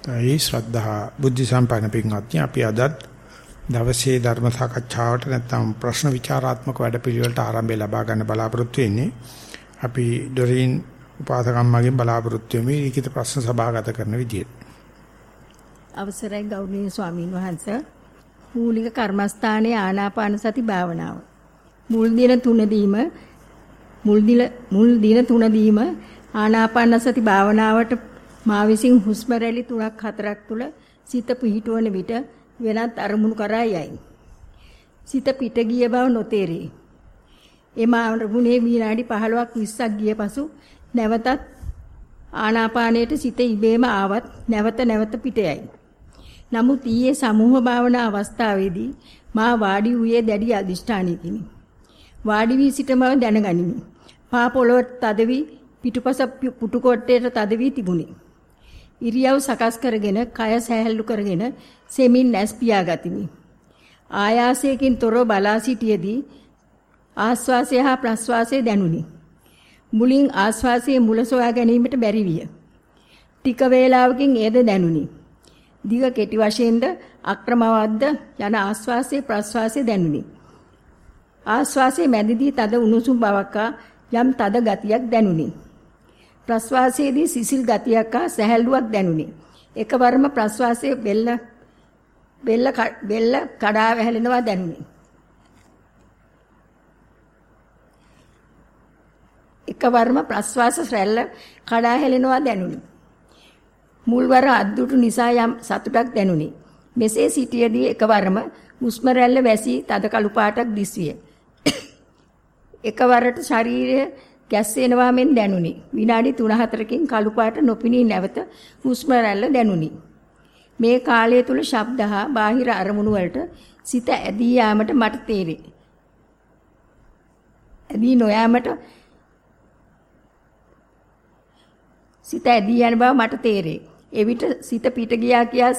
ඒ ශ්‍රද්ධා බුද්ධ සම්පන්න පින්වත්නි අපි අදත් දවසේ ධර්ම සාකච්ඡාවට නැත්නම් ප්‍රශ්න විචාරාත්මක වැඩපිළිවෙලට ආරම්භය ලබා ගන්න බලාපොරොත්තු වෙන්නේ. අපි ඩොරින් උපාසකම්මගෙන් බලාපොරොත්තු වෙමි ලිඛිත ප්‍රශ්න සභාගත කරන විදියට. අවසරයි ගෞරවනීය ස්වාමින් වහන්සේ. මූලික කර්මස්ථානයේ ආනාපාන සති භාවනාව. මුල් දින තුනදීම මුල් දින මුල් දින තුනදීම ආනාපාන සති භාවනාවට මා විසින් හුස්ම රැලි 3ක් 4ක් තුල සිත පිහිටවන විට වෙනත් අරමුණු කරා යයි. සිත පිට ගිය බව නොතේරේ. එම අරමුණේ විනාඩි 15ක් 20ක් ගිය පසු නැවතත් ආනාපානයට සිත ඉබේම ආවත් නැවත නැවත පිට යයි. නමුත් ඊයේ සමූහ භාවනා අවස්ථාවේදී මා වාඩි වූයේ දැඩි අදිෂ්ඨානයකිනි. වාඩි වී සිටම දැනගනිමි. පා පොළොවට තද වී පිටුපස පුටු කොට්ටේට තද වී තිබුණි. ඉරියව් සකස් කරගෙන කය සැහැල්ලු කරගෙන සෙමින් නැස් පියාගතිමි. ආයාසයෙන් තොරව බලා සිටියේදී ආස්වාසය හා ප්‍රස්වාසය දැනුනි. මුලින් ආස්වාසයේ මුල සොයා ගැනීමට බැරි විය. ටික වේලාවකින් එයද දැනුනි. දිග කෙටි වශයෙන්ද අක්‍රමවත්ද යන ආස්වාසයේ ප්‍රස්වාසයේ දැනුනි. ආස්වාසයේ මැදදී තද උණුසුම් බවක් යම් තද ගතියක් දැනුනි. ප්‍රස්වාසයේදී සිසිල් ගතියක් හා සැහැල්ලුවක් දැනුනි. එකවරම ප්‍රස්වාසයේ බෙල්ල බෙල්ල බෙල්ල කඩා වැහෙලෙනවා දැනුනි. එකවරම ප්‍රස්වාස රැල්ල කඩා හැලෙනවා දැනුනි. මුල්වර අද්දුටු නිසා යම් සතුටක් දැනුනි. මෙසේ සිටියේදී එකවරම හුස්ම රැල්ල වැසී තද කළු පාටක් දිස්විය. එකවරට ශරීරය ගැස්සෙනවා මෙන් දැනුනි. විනාඩි 3-4කින් කළු පාට නොපිනී නැවත හුස්ම රැල්ල දැනුනි. මේ කාලය තුල ශබ්ද හා බාහිර අරමුණු වලට සිත ඇදී යාමට මට තේරේ. ඇදී නොයාමට සිත ඇදී යන බව මට තේරේ. එවිට සිත පිට ගියා කියා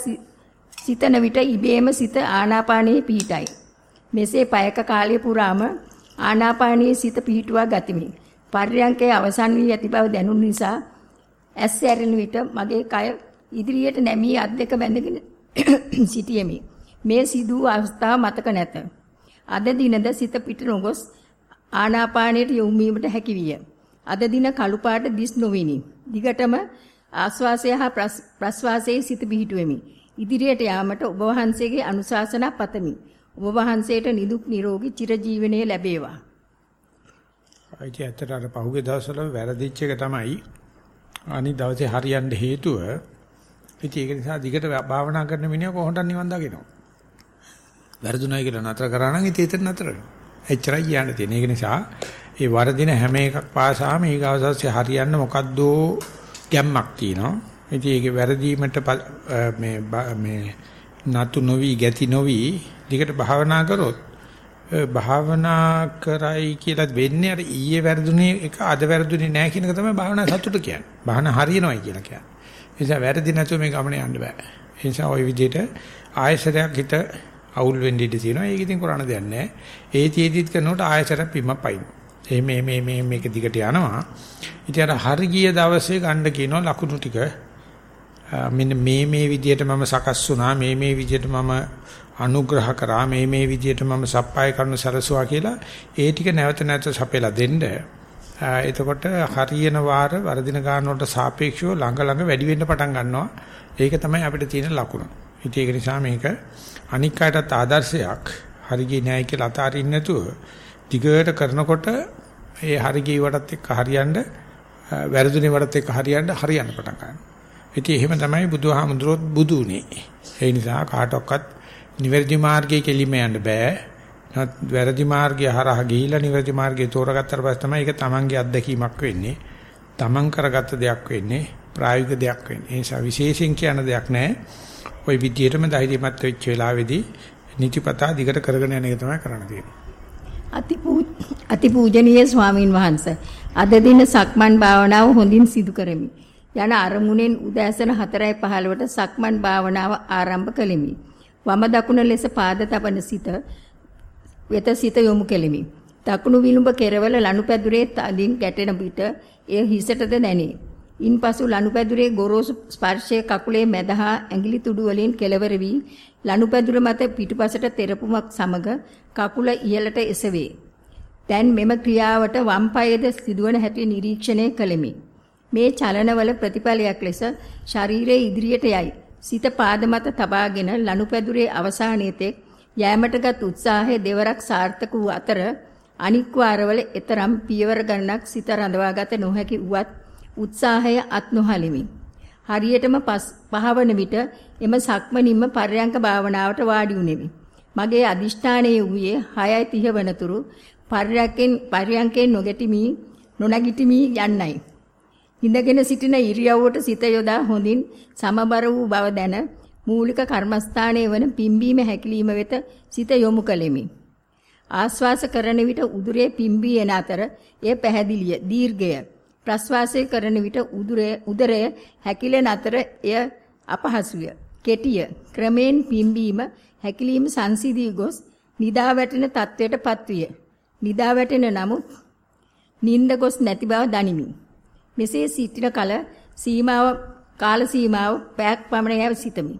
සිතන විට ඉබේම සිත ආනාපානයේ පිහිටයි. මෙසේ පයක කාලය පුරාම ආනාපානයේ සිත පිහිටුවා ගතිමි. පර්යංකයේ අවසන් වී ඇති බව දැනුන නිසා ඇස් ඇරෙන විට මගේ කය ඉදිරියට නැමී අත් දෙක බැඳගෙන සිටියෙමි. මේ සිදු අවස්ථාව මතක නැත. අද දිනද සිත පිට නොගොස් ආනාපානයට යොමු වීමට හැකි විය. අද දින කළු පාට දිස් නොවිනි. දිගටම ආස්වාසය හා ප්‍රස්වාසයේ සිත පිහිටුවෙමි. ඉදිරියට යාමට ඔබ වහන්සේගේ අනුශාසනා පතමි. ඔබ වහන්සේට නිදුක් නිරෝගී චිරජීවනයේ ලැබේවා. අයිති ඇත්තට අර පහුගිය දවස්වල වැරදිච්ච එක තමයි අනිත් දවසේ හරියන්න හේතුව. ඉතින් ඒක නිසා දිගට භාවනා කරන මිනිහා කොහොමද නිවන් දකිනවා? වැරදුණයි කියලා නතර කරා නම් ඉතින් එතන නතර වෙනවා. එච්චරයි කියන්න තියෙන්නේ. ඒක නිසා ඒ වරදින හැම එකක් පාසාම ඊගවසස්සේ හරියන්න මොකද්ද ගැම්මක් තියෙනවා. ඉතින් ඒකේ වැරදීමට මේ මේ නතු නොවි ගැති නොවි දිගට භාවනා කරොත් භාවනා කරයි කියලා වෙන්නේ අර ඊයේ වැරදුනේ එක අද වැරදුනේ නැහැ කියන එක තමයි භාවනා සතුට කියන්නේ. භාවනා හරියනවායි කියලා කියන්නේ. ඒ නිසා වැරදි නැතුව මේ ගමනේ යන්න බෑ. ඒ නිසා ওই විදිහට ආයසරයක් හිත අවුල් වෙන්න ඉඩ තියෙනවා. ඒක ඉතින් කරන්න දෙයක් නැහැ. ඒ තියේදිත් කරනකොට ආයසරයක් පිම්ම පයින්. ඒ මේ මේ මේ මේක දිගට යනවා. ඉතින් අර හරි ගිය දවසේ ගන්න කියනවා ලකුණු ටික. මෙන්න මේ මේ විදිහට මම සකස් වුණා. මේ මේ විදිහට මම අනුග්‍රහ කරා. මේ මේ විදිහට මම සප්පාය කරන සරසුවා කියලා ඒ ටික නැවත නැවත සපයලා දෙන්න. එතකොට හරියන වාර වර්ධින ගන්න වලට සාපේක්ෂව ළඟ ළඟ වැඩි වෙන්න පටන් ගන්නවා. ඒක තමයි අපිට තියෙන ලකුණ. ඉතින් ඒක නිසා මේක අනික් අයටත් ආදර්ශයක්. හරි ගියේ නැහැ කියලා අතාරින්න නැතුව දිගට කරනකොට ඒ හරි ගියවටත් එක්ක හරියන්න වැරදුනේ වටත් එක්ක හරියන්න හරියන්න පටන් ගන්නවා. ඉතින් එහෙම තමයි බුදුහාමුදුරුවොත් බුදු උනේ. ඒ නිසා කාටවත් නිවැරදි මාර්ගයේ කෙලිම යන්න බෑ. නත් වැරදි මාර්ගය හරහා ගිහිලා නිවැරදි මාර්ගය තෝරගත්තට පස්සේ තමයි ඒක තමන්ගේ අත්දැකීමක් වෙන්නේ. තමන් කරගත්ත දෙයක් වෙන්නේ ප්‍රායෝගික දෙයක් වෙන්නේ. ඒ නිසා විශේෂයෙන් කියන දෙයක් නැහැ. ওই විදිහටම ධෛර්යමත් වෙච්ච වෙලාවේදී නිතිපතා දිගට කරගෙන යන එක තමයි කරන්න තියෙන්නේ. අතිපූජනීය ස්වාමින් වහන්සේ අද දින සක්මන් භාවනාව හොඳින් සිදු කරමි. යන අරමුණෙන් උදෑසන 4:15ට සක්මන් භාවනාව ආරම්භ කළෙමි. වම දකුණ ලෙස පාද තබන සිත වෙත සිත යොමු කෙලිමි. දකුණු විලුඹ කෙරවල ලනුපැදුරේ තදින් ගැටෙන පිට එය හිසටද දැනේ. ඉන්පසු ලනුපැදුරේ ගොරෝසු ස්පර්ශය කකුලේ මැදහා ඇඟිලි තුඩු වලින් කෙලවර වී ලනුපැදුර මත පිටුපසට තෙරපුමක් සමග කකුල ඉහළට එසවේ. දැන් මෙම ක්‍රියාවට වම් පායේද සිදුවන හැටි නිරීක්ෂණය කළෙමි. මේ චලනවල ප්‍රතිඵලයක් ලෙස ශරීරයේ ඉදිරියට යයි. සිත පාද මත තබාගෙන ලනුපැදුරේ අවසානයේ තෙක් යෑමටගත් උත්සාහය දෙවරක් සාර්ථක වූ අතර අනික් වාරවල එතරම් පියවර ගණනක් සිත රඳවාගත නොහැකි වුවත් උත්සාහය අත් නොහලිමි. හරියටම පහවන විට එම සක්මනින්ම පර්යංක භාවනාවට වාඩි වුනිමි. මගේ අදිෂ්ඨානයේ වූයේ 6:30 වනතුරු පර්යංකෙන් පර්යංකෙන් නොගැටිමි නොනගිටිමි යන්නයි. ඉඳගෙන සිටින ඉරියව්වට සිත යොදා හොඳින් සමබර වූ බව දැන මූලික කර්මස්ථානයේ වන පිම්බීම හැකිලිම වෙත සිත යොමු කළෙමි. ආශ්වාස කරන විට උදුරේ පිම්බී එන අතර එය පැහැදිලිය දීර්ඝය. ප්‍රශ්වාසය කරන විට උදුරය උදරය හැකිලෙන අතර එය අපහසුය. කෙටිය. ක්‍රමෙන් පිම්බීම හැකිලීම සංසිදී ගොස් නිදා වැටෙන තත්වයටපත් විය. නිදා වැටෙන නමුත් නිින්ද ගොස් නැති බව දනිමි. මෙසේ සිටින කල සීමාව කාල සීමාව පැයක් පමණ යව සිතමි.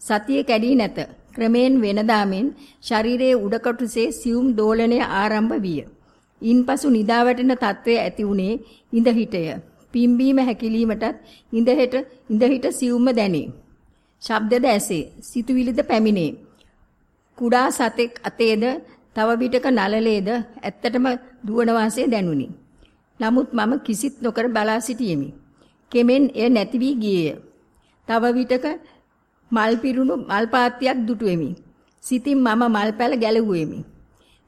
සතිය කැඩී නැත. ක්‍රමෙන් වෙනදාමෙන් ශරීරයේ උඩ කොටසේ සියුම් දෝලනය ආරම්භ විය. ඉන්පසු නිදා වැටෙන තත්වය ඇති වුණේ ඉඳ හිටය. පිම්බීම හැකිලීමටත් ඉඳ හෙට ඉඳ හිට සියුම්ම දැනේ. ශබ්දද ඇසේ. සිතුවිලිද පැමිණේ. කුඩා සතෙක් අතේද තව විටක නලලේද ඇත්තටම දුවන වාසේ දැනුනි. නමුත් මම කිසිත් නොකර බලා සිටියෙමි. කෙමෙන් එය නැති වී ගියේය. තව විටක මල් පිරුණු මල් පාත්තියක් දුටුවෙමි. සිතින් මම මල් පැල ගැලුවෙමි.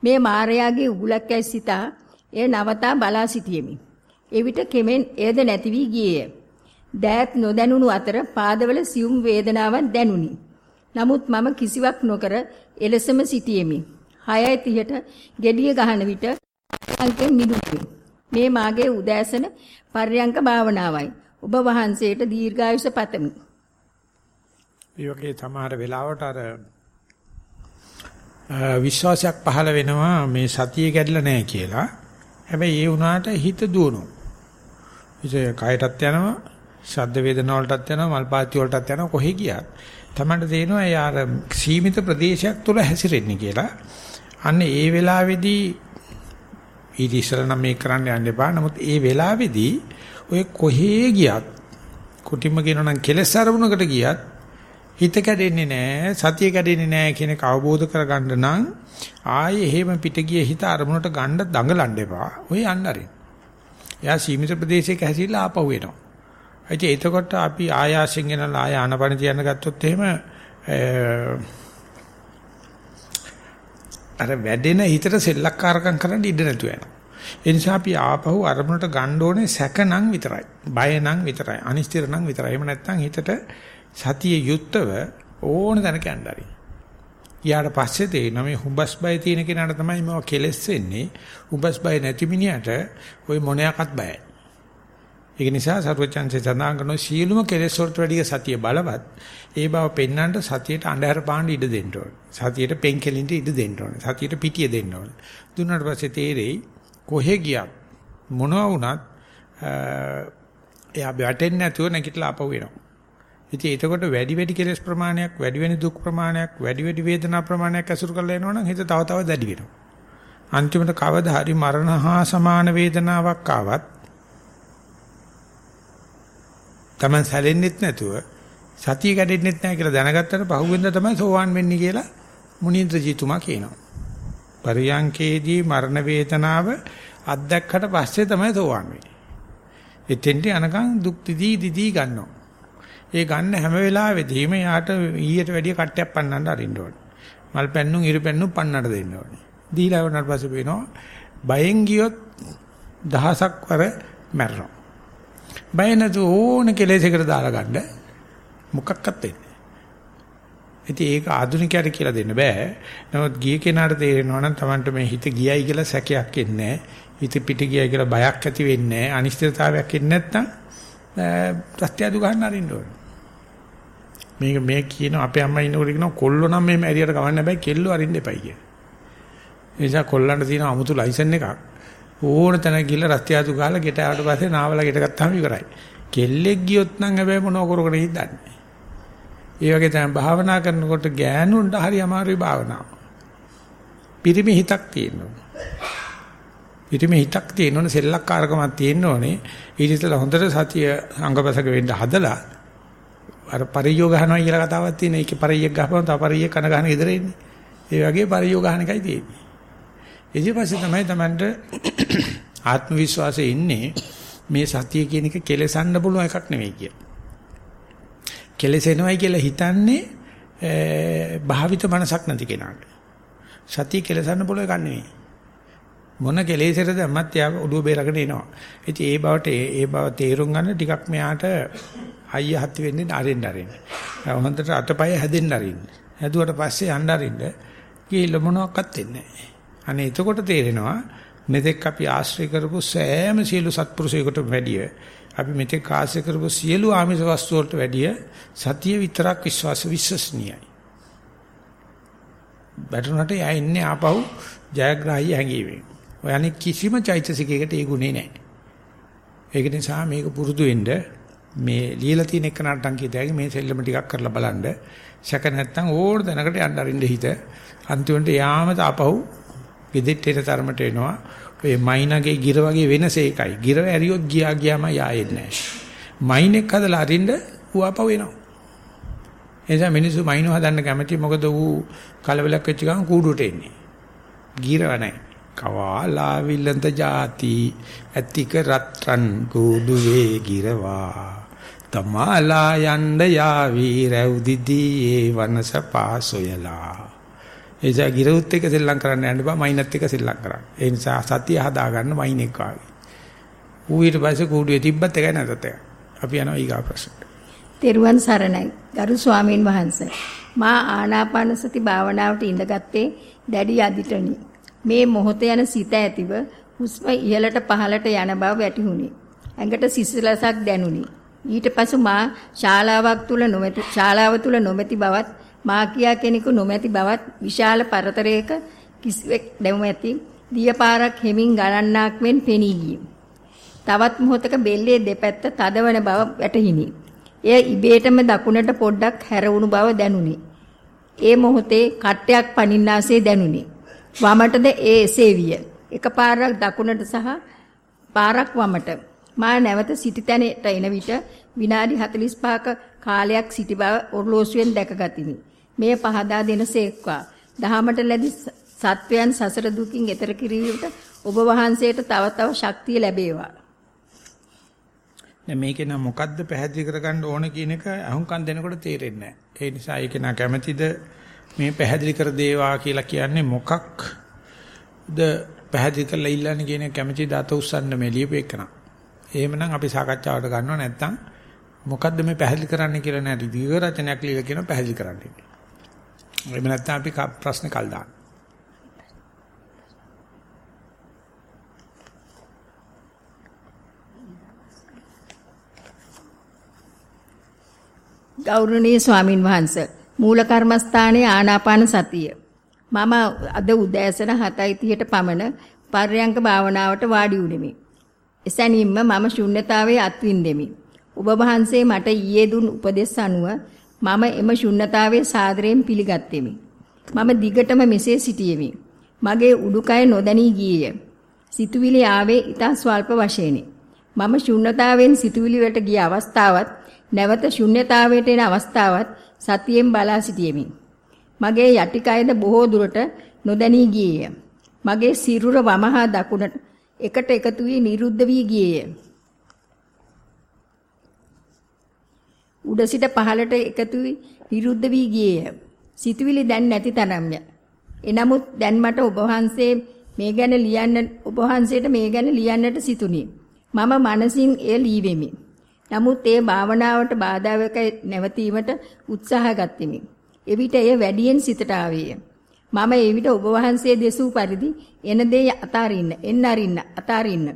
මේ මාරයාගේ උගුලක් ඇයි සිතා එය නවතා බලා සිටියෙමි. එවිට කෙමෙන් එයද නැති වී ගියේය. දෑත් නොදැනුණු අතර පාදවල සියුම් වේදනාවක් දැනුනි. නමුත් මම කිසිවක් නොකර එලෙසම සිටියෙමි. 6:30ට gediya ගහන විට අංකෙන් මිදුණි. මේ මාගේ උදෑසන පර්යංක භාවනාවයි. ඔබ වහන්සේට දීර්ඝායුෂ පතමි. මේ වගේ සමහර වෙලාවට අර විශ්වාසයක් පහළ වෙනවා මේ සතිය කැඩලා නැහැ කියලා. හැබැයි ඒ වුණාට හිත දුවනවා. ඉතින් කයටත් යනවා, ශබ්ද වේදනා වලටත් යනවා, මල්පාති වලටත් යනවා කොහෙ ගියත්. Tamanට තේරෙනවා ඒ අර සීමිත ප්‍රදේශයක් තුල හැසිරෙන්නේ කියලා. අන්න ඒ වෙලාවේදී ඊට ඉස්සෙල්ලා නම් මේක කරන්න යන්න එපා. නමුත් ඒ වෙලාවේදී ඔය කොහේ ගියත් කුටිම කියනවා නම් කෙලස් අරමුණකට ගියත් හිත කැඩෙන්නේ නැහැ, සතිය කැඩෙන්නේ නැහැ කියන එක අවබෝධ කරගන්න නම් ආයේ එහෙම පිට ගිය හිත අරමුණට ගන්න දඟලන්න එපා. ඔය යන්න අරින්. එයා සීමිත ප්‍රදේශයක හැසිරලා ආපහු එනවා. ඉතින් එතකොට අපි ආයාසයෙන් ගෙනලා ආය ආනපන තියන්න ගත්තොත් එහෙම අර වැඩෙන හිතට සෙල්ලක්කාරකම් කරන්න ඉඩ නැතු වෙනවා. ඒ නිසා අපි ආපහු අරමුණට ගන්න ඕනේ සැකනම් විතරයි. බය නම් විතරයි. අනිශ්චිත නම් විතරයි. එහෙම නැත්නම් හිතට සතිය යුත්තව ඕන තැනක යන්න හරි. ඊට පස්සේ තේරෙනවා මේ හුඹස් බය තියෙන කෙනාට තමයි මේවා කෙලස් වෙන්නේ. හුඹස් බය නැති මිනිහට ওই මොනයක්වත් බයයි. ඒක නිසා සර්වචන්සේ සඳහන් කරන සීලුම කෙලෙස් වලට වැඩිය සතිය බලවත්. ඒ බව පෙන්වන්නට සතියට අඳුර පාන්න ඉඩ දෙන්න ඕනේ. සතියට පෙන් කෙලින්ට ඉඩ දෙන්න ඕනේ. සතියට පිටිය දෙන්න ඕනේ. දුන්නාට පස්සේ තේරෙයි කොහෙ ගියත් මොනවා වුණත් එයා වැටෙන්නේ නැතුව නැගිටලා ආපහු එනවා. ඉතින් එතකොට වැඩි වැඩි කෙලෙස් ප්‍රමාණයක්, වැඩි වැඩි දුක් ප්‍රමාණයක්, වැඩි වැඩි වේදනා ප්‍රමාණයක් ඇසුරු කරලා එනවනම් හිත තව තව දැඩි වෙනවා. අන්තිමට කවදා හරි මරණ හා සමාන වේදනාවක් ආවත් Taman සැලෙන්නෙත් නැතුව සතිය කැඩෙන්නෙත් නැහැ කියලා දැනගත්තට පහුවෙන්ද තමයි සෝවාන් වෙන්නේ කියලා මුනිంద్రජීතුමා කියනවා. පරියංකේදී මරණ වේදනාව අත්දැක්කට පස්සේ තමයි සෝවාන් වෙන්නේ. එතෙන්ට යනකම් දුක් දිදී දිදී ගන්නවා. ඒ ගන්න හැම වෙලාවෙදීම යාට ඊට වැඩිය කට්ටයක් පන්නන්න අරින්න ඕනේ. මල් පැන්නුම් ඉරු පැන්නුම් පන්නන්න දෙන්න ඕනේ. දීලා වුණාට පස්සේ වෙනවා බයෙන් ගියොත් දහසක් වර මැරෙනවා. බය නැතු ඕන කෙලෙසයකට දාලා ගන්න මොකක්වත් වෙන්නේ. ඉතින් ඒක ආධුනිකයට කියලා දෙන්න බෑ. නමුත් ගිය කෙනාට තේරෙනවා නම් Tamanට මේ හිත ගියයි කියලා සැකයක් එන්නේ හිත පිට ගියයි කියලා බයක් ඇති වෙන්නේ අනිශ්චිතතාවයක් එන්නේ නැත්නම් ප්‍රත්‍යadu ගන්න අරින්න ඕනේ. මේක මේ කියන අපේ අම්මා ඉන්නකොට කියනවා කොල්ලෝ නම් මේ මැරියට ගවන්න බෑ කෙල්ලෝ අරින්න එපයි කියලා. ඒ නිසා කොල්ලන්ට තියෙන 아무තු ලයිසන් එකක් ඕන තැන ගිහලා රත්යාතු ගාලා ගෙට ආවට පස්සේ නාවල ගෙට ගත්තාම ඉවරයි. කෙල්ලෙක් ගියොත් නම් හැබැයි මොනව කරගෙන ඉඳන්නේ. ඒ වගේ තමයි භාවනා කරනකොට ගෑනුන්ට හරි අමාරුයි භාවනාව. පිරිමි හිතක් තියෙනවා. පිරිමි හිතක් තියෙනවනේ සෙල්ලක්කාරකමක් තියෙන්න ඕනේ. ඊට ඉස්සෙල්ලා හොඳට සතිය අංගපසක වෙන්න හදලා අර පරියෝ ගහනවා කියලා කතාවක් තියෙන. ඒකේ පරියක් ගහපුවම තව පරියක් කන ගහන ඉදර එන්නේ. ඒ වගේ පරියෝ ගහන එකයි තියෙන්නේ. ඊට පස්සේ තමයි Tamanට ආත්ම විශ්වාසය ඉන්නේ මේ සතිය කියන එක කෙලසන්න පුළුවන් එකක් නෙවෙයි කියලා. කෙලසෙනවයි කියලා හිතන්නේ භාවිත මනසක් නැති කෙනාට. සතිය කෙලසන්න පුළුවන් එකක් නෙවෙයි. මොන කෙලෙසට දැම්මත් යා ඔළුව බේරගෙන එනවා. ඉතින් ඒ බවට ඒ බව තේරුම් ගන්න ටිකක් මෙයාට අයිය හත්ති වෙන්නේ අරින්න අරින්න. හොඳට අතපය හැදෙන්න අරින්න. හැදුවට පස්සේ යන්න අරින්න. කීල මොනවත් වෙන්නේ නැහැ. අනේ එතකොට තේරෙනවා මෙතෙක් අපි ආශ්‍රය කරපු සෑම සියලු සත්පුරුෂයෙකුට වැඩිය අපි මෙතෙක් ආශ්‍රය කරපු සියලු ආමිෂ වස්තු වලට වැඩිය සතිය විතරක් විශ්වාස විශ්වසනීයයි. බැටුනට යන්නේ ආපහු ජයග්‍රාහී හැඟීමෙන්. ඔය අනික කිසිම චෛතසිකයකට ඒ ගුණේ නැහැ. ඒක නිසා මේක පුරුදු වෙන්න මේ ලියලා තියෙන එක නට්ටම් කියතෑගේ මේ සෙල්ලම ටිකක් කරලා බලන්න. සැක නැත්තම් ඕන දැනකට යන්න අරින්න හිත. අන්තිමට යාම තාපහු ගෙදෙට්ට එන තරමට එනවා. ඔය මයින්ගේ ගිර වගේ වෙනස ඒකයි. ගිර ඇරියොත් ගියා ගියාම යායෙන්නේ නැහැ. මයින්ෙක් හදලා අරින්න ඌාපහු එනවා. එනිසා මිනිස්සු මයින්ව හදන්න කැමති මොකද ඌ කලබලක් වෙච්ච ගමන් කූඩුවට එන්නේ. ගිරව නැහැ. කවාලා විලඳ જાති ඇතික රත්රන් කුඩුවේ ගිරවා තමාලා යන්න යාවි රැව්දිදී ඒ වනස පාසොයලා එසා ගිරවුත් එක සෙල්ලම් කරන්න යන්න බෑ මයින්ත් එක සෙල්ලම් කරන්න. ඒ නිසා සතිය හදාගන්න මයින් එක ආවි ඌ ඊට පස්සේ කුඩුවේ තිබ්බත් එකයි නැතත් එකයි. අපි යනවා ඊගා ප්‍රශ්නට. තෙරුවන් සරණයි. ගරු ස්වාමීන් වහන්සේ. මා ආනාපාන සති භාවනාවට ඉඳගත්තේ දැඩි අදිටනි මේ මොහොත යන සිත ඇතිව හුස්ම ඉහළට පහළට යන බව වැටහුණි. ඇඟට සිසිලසක් දැනුනි. ඊට පසු මා ශාලාවක් තුල නොමැති ශාලාව තුල නොමැති බවත් මා කියා කෙනෙකු නොමැති බවත් විශාල පරතරයක කිසිවෙක් දැමුමැති දියපාරක් හෙමින් ගලන්නාක් මෙන් පෙනී ගිය. තවත් මොහොතක බෙල්ලේ දෙපැත්ත තදවන බව වැටහිනි. එය ඉබේටම දකුණට පොඩ්ඩක් හැරවුණු බව දැනුනි. ඒ මොහොතේ කට්ටයක් පනින්නාසේ දැනුනි. වමටද ඒ එසේ විය. එකපාරක් දකුණට සහ පාරක් වමට. මා නැවත සිටි තැනට එන විට විනාඩි 45ක කාලයක් සිටි බව ඔර්ලෝසුවෙන් දැකගතිමි. මෙය පහදා දෙනසේක්වා. දහමට ලැබි සත්වයන් සසර දුකින් එතර කිරීමට ඔබ වහන්සේට තව තව ශක්තිය ලැබේවා. දැන් මේකේ නම් මොකද්ද පැහැදිලි කරගන්න ඕන කියන එක අහුම්කම් දෙනකොට තේරෙන්නේ නැහැ. ඒ නිසා ඒක නා කැමැතිද මේ පැහැදිලි කර දේවා කියලා කියන්නේ මොකක්ද පැහැදිලි කරලා ඉල්ලන්නේ කියන කැමැති දත උස්සන්න මේ ලියපෙකන. එහෙමනම් අපි සාකච්ඡාවට ගන්නව නැත්නම් මොකද්ද මේ පැහැදිලි කරන්න කියලා නෑ දීර්ඝ රචනයක් ලියලා කියන පැහැදිලි කරන්න. එහෙම නැත්නම් අපි ප්‍රශ්න කල් දාන්න. ගෞරවනීය ස්වාමින් වහන්සේ මූල කර්මස්ථානයේ ආනාපාන සතිය. මම අද උදෑසන 7:30ට පමණ පර්යංක භාවනාවට වාඩි වුනිමි. එසැනින්ම මම ශුන්්‍යතාවයේ අත්විඳෙමි. ඔබ වහන්සේ මට ඊයේ දුන් උපදෙස් අනුව මම එම ශුන්්‍යතාවයේ සාදරයෙන් පිළිගත්ෙමි. මම දිගටම මෙසේ සිටියෙමි. මගේ උඩුකය නොදැනී ගියේය. සිතුවිලි ආවේ ඊට ස්වල්ප වශයෙන්ි. මම ශුන්්‍යතාවයෙන් සිතුවිලි වලට ගිය අවස්ථාවත් නැවත ශුන්්‍යතාවයට එන අවස්ථාවත් සතියෙන් බලා සිටියෙමි. මගේ යටිකයද බොහෝ දුරට නොදැනී ගියේය. මගේ සිරුර වමහා දකුණට එකට එකතු වී නිරුද්ධ වී ගියේය. උඩ සිට පහළට එකතු වී නිරුද්ධ වී ගියේය. සිතුවිලි දැන් නැති තරම්ය. එනමුත් දැන් මට ඔබ වහන්සේ මේ ගැන ලියන්න ඔබ වහන්සේට මේ ගැන ලියන්නට සිතුනි. මම මනසින් එය ලීවෙමි. නමුත් ඒ භාවනාවට බාධාවක නැවතීමට උත්සාහ ගත්ෙමි. එවිට එය වැඩියෙන් සිතට ආවේය. මම එවිට ඔබ වහන්සේ දෙසූ පරිදි එන දේ අතාරින්න, එන්න අරින්න, අතාරින්න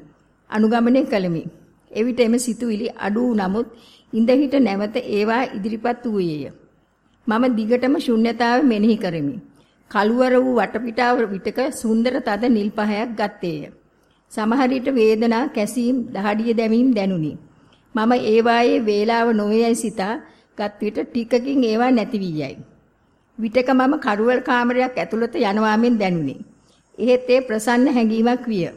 අනුගමනය කළෙමි. එවිට එම සිතුවිලි අඩු නමුත් ඉඳහිට නැවත ඒවා ඉදිරිපත් වූයේය. මම දිගටම ශුන්්‍යතාව මෙනෙහි කරමි. කළුවර වූ වටපිටාව විටක සුන්දර තද නිල් පහයක් ගත්තේය. සමහර විට වේදනා, කැසීම්, දහඩිය දැමීම් දැනුනි. මම ඒ වායේ වේලාව නොවේයි සිතා ගත් විට ටිකකින් ඒවා නැති වී යයි. විටක මම කරුවල් කාමරයක් ඇතුළත යනවාමෙන් දැනුනි. එහෙත් ඒ ප්‍රසන්න හැඟීමක් විය.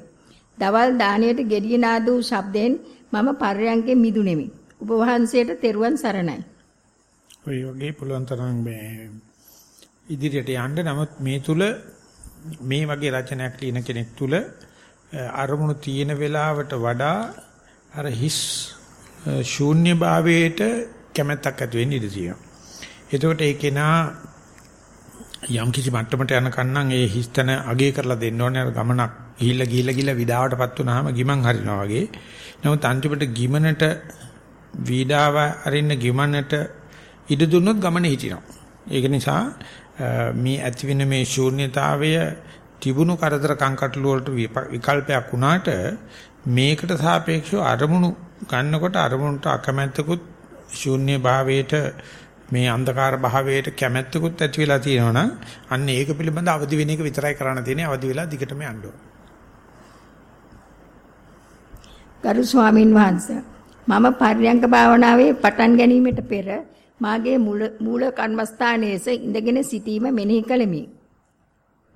දවල් දාණයට gediya නාද වූ ශබ්දයෙන් මම පර්යංකෙ මිදුනේමි. ඔබ වහන්සේට තෙරුවන් සරණයි. ඔය වගේ පුළුවන් තරම් මේ ඉදිරියට යන්න නමුත් මේ තුල මේ වගේ රචනයක් ලියන කෙනෙක් තුල අරමුණු තියෙන වෙලාවට වඩා අර හිස් ශූන්‍ය භාවයට කැමැත්තක් ඇති වෙන්න ඉඩ තියෙනවා. එතකොට ඒ කෙනා යම් කිසි මට්ටමට යනකන් නම් ඒ හිස්තන අගය කරලා දෙන්න ඕනේ අර ගමනක් ගිහිල්ලා ගිහිල්ලා ගිහිල්ලා විඩාවටපත් වුනහම ගිමන් හරිනවා වගේ. නමුත් අන්තිමට ගිමනට වීඩාව අරින්න ගිමනට ඉඩ දුන්නොත් ගමනේ හිටිනවා. ඒක නිසා මේ ඇතිවෙන මේ ශූන්‍යතාවය තිබුණු කරදර කංකටළු වලට විකල්පයක් වුණාට මේකට සාපේක්ෂව අරමුණු ගන්නකොට අරමුණට අකමැත්තකුත් ශූන්‍ය භාවයට මේ අන්ධකාර භාවයට කැමැත්තකුත් ඇති වෙලා තියෙනවනම් අන්න ඒක පිළිබඳ අවදි වෙන එක විතරයි කරන්න තියෙන්නේ අවදි වෙලා දිගටම යන්න ඕන. ගරු ස්වාමින් වහන්සේ මම පර්යංක භාවනාවේ පටන් ගැනීමට පෙර මාගේ මූල කර්මස්ථානයේස ඉඳගෙන සිටීම මෙනෙහි කළෙමි.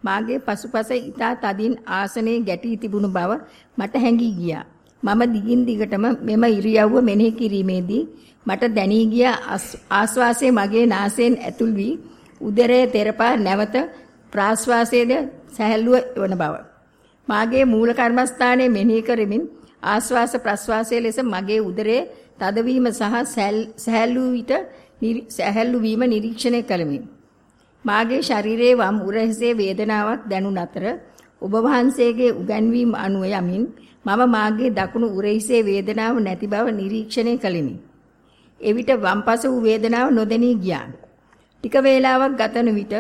මාගේ පසුපස ඊතා තදින් ආසනයේ ගැටී තිබුණු බව මට හැඟී ගියා. මම දිගින් දිගටම මෙම ඉරියව්ව මෙනෙහි කිරීමේදී මට දැනී ගිය ආස්වාසයේ මගේ නාසයෙන් ඇතුල් වී උදරයේ තෙරපා නැවත ප්‍රාශ්වාසයේද සැහැල්ලුව වන බව. මාගේ මූල කර්මස්ථානයේ මෙනෙහි කරමින් ආස්වාස ප්‍රස්වාසයේ ලෙස මගේ උදරයේ තදවීම සහ සැහැල්ලු විට සැහැල්ලු වීම නිරීක්ෂණය කළෙමි. මාගේ ශරීරයේ වම් උරහිසේ වේදනාවක් දැනුන අතර ඔබ වහන්සේගේ උගන්වීම් අනුව යමින් මම මාගේ දකුණු උරහිසේ වේදනාව නැති බව නිරීක්ෂණය කළෙමි. එවිට වම්පස වූ වේදනාව නොදැනී ගියා. ටික වේලාවක් ගතන විට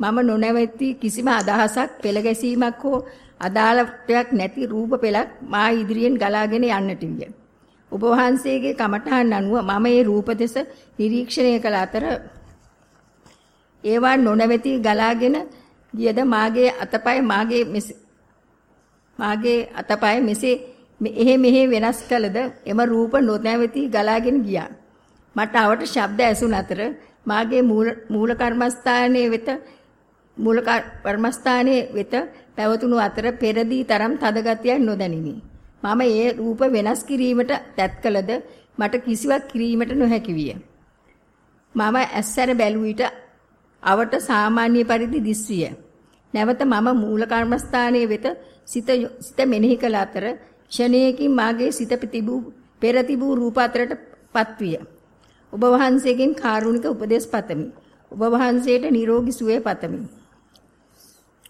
මම නොනැවති කිසිම අදහසක් පෙළ ගැසීමක් හෝ අදාළත්වයක් නැති රූප පෙළක් මා ඉදිරියෙන් ගලාගෙන යන්නට විය. ඔබ වහන්සේගේ කමඨහන් අනුව මම මේ රූප දෙස නිරීක්ෂණය කළ අතර ඒවා නොනැවති ගලාගෙන ගියද මාගේ අතපය මාගේ මාගේ අතපය මෙසේ එහෙ මෙහෙ වෙනස් කළද එම රූප නොනැවති ගලාගෙන ගියා. මට අවට ශබ්ද ඇසුන අතර මාගේ මූල කර්මස්ථානයේ වෙත මූල කර්මස්ථානයේ වෙත පැවතුණු අතර පෙරදී තරම් තද ගතියක් නොදැනිනි. මම ඒ රූප වෙනස් කිරීමට තැත් කළද මට කිසිවක් කිරීමට නොහැකි විය. මම ඇස්සර බැලුව විට අවට සාමාන්‍ය පරිදි දිස්විය. නැවත මම මූල කර්මස්ථානයේ වෙත සිත සිත මෙනෙහි කළ අතර ෂණයකින් මාගේ සිත තිබූ පෙර තිබූ රූප අතරටපත් විය. ඔබ වහන්සේගෙන් කාරුණික උපදේශ පතමි. ඔබ වහන්සේට නිරෝගී සුවය පතමි.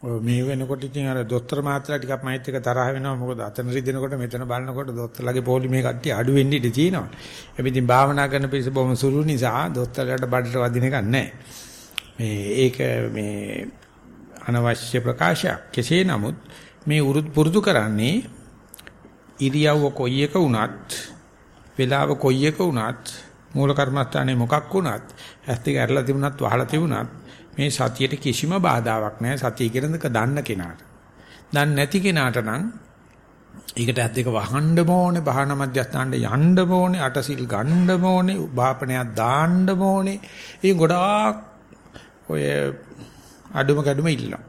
ඔය මේ වෙනකොට ඉතින් අර දොස්තර මාත්‍රා ටිකක් මයිත් එක තරහ වෙනවා මොකද අතන රිදෙනකොට මෙතන බලනකොට දොස්තරලාගේ පොලිමේ කට්ටිය අඩු වෙන්න ඉඩ තියෙනවා. අපි ඉතින් භාවනා කරන පිරිස බොහොම සුළු නිසා දොස්තරලාට බඩට වදින එකක් නැහැ. මේ ඒක මේ අනවශ්‍ය ප්‍රකාශයක්. කෙසේ නමුත් මේ පුරුදු කරන්නේ ඉරියව්ව කොයි එක වුණත් වේලාව කොයි එක වුණත් මූල කර්මස්ථානේ මොකක් වුණත් ඇස් දෙක ඇරලා තිබුණත් වහලා තිබුණත් මේ සතියට කිසිම බාධාවක් නැහැ සතිය කියනදක දන්න කෙනාට. දන්නේ නැති කෙනාට නම් ඒකට ඇස් දෙක වහන්න ඕනේ, බහන මධ්‍යස්ථානට යන්න ඕනේ, අටසිල් ගන්න ඕනේ, උපාපනයක් දාන්න ඕනේ. ඒ ගොඩාක් ඔය අඩුම කැඩුම ඉල්ලනවා.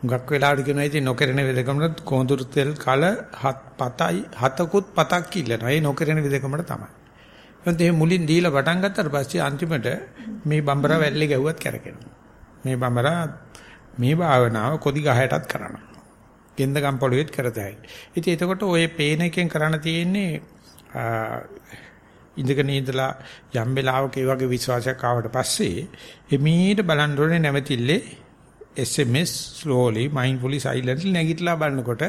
හුඟක් වෙලාවට කියනවා ඉතින් නොකරන වෙදකමට කොඳුරු තෙල් කල හත් පතයි හතකුත් පතක් ඉල්ලනවා. ඒ නොකරන වෙදකමට තමයි. එතකොට මේ මුලින් දීලා පටන් ගත්තාට පස්සේ අන්තිමට මේ බම්බරා වැල්ලේ ගැව්වත් කැරකෙනවා. මේ බම්බරා මේ භාවනාව කොදි ගහයටත් කරනවා. ගෙන්ද ගම්පොළුවේත් කරතයි. ඉතින් එතකොට ඔය පේන එකෙන් කරන්න තියෙන්නේ ඉඳගෙන ඉඳලා යම් වෙලාවක ඒ වගේ විශ්වාසයක් ආවට පස්සේ එමීට බලන් රෝනේ නැවතිල්ලේ SMS slowly mindfully silently නැගිටලා බලනකොට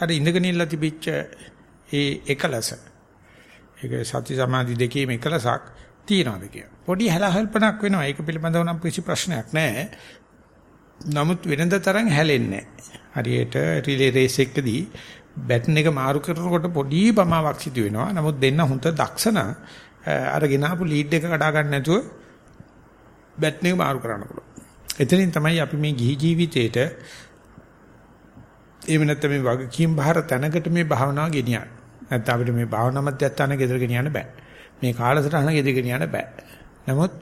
අර ඉඳගෙන ඉල්ල තිබිච්ච ඒ එකලස ඒක සති සමාධි දෙකේම එකලසක් තියනවාද කියලා. පොඩි හැලහල්පනක් වෙනවා. ඒක පිළිබඳව නම් කිසි ප්‍රශ්නයක් නැහැ. නමුත් වෙනද තරම් හැලෙන්නේ හරියට රිලේ රේස් එකකදී බැටන් එක මාරු කරනකොට පොඩි බමාවක් සිදු වෙනවා. නමුත් දෙන්න හොඳ දක්ෂණ අර ගෙනාපු ලීඩ් එක කඩා ගන්න නැතුව බැටන් එක මාරු කරන්න පුළුවන්. එතනින් තමයි අපි මේ ගිහි ජීවිතේට එහෙම නැත්නම් මේ වගකීම් බහර තැනකට මේ භාවනාව ගෙනියන්නේ. නැත්නම් අපිට මේ භාවනා මධ්‍යස්ථාන ගෙදර ගෙනියන්න බෑ. මේ කාලසටහන ගෙදර ගෙනියන්න බෑ. නමුත්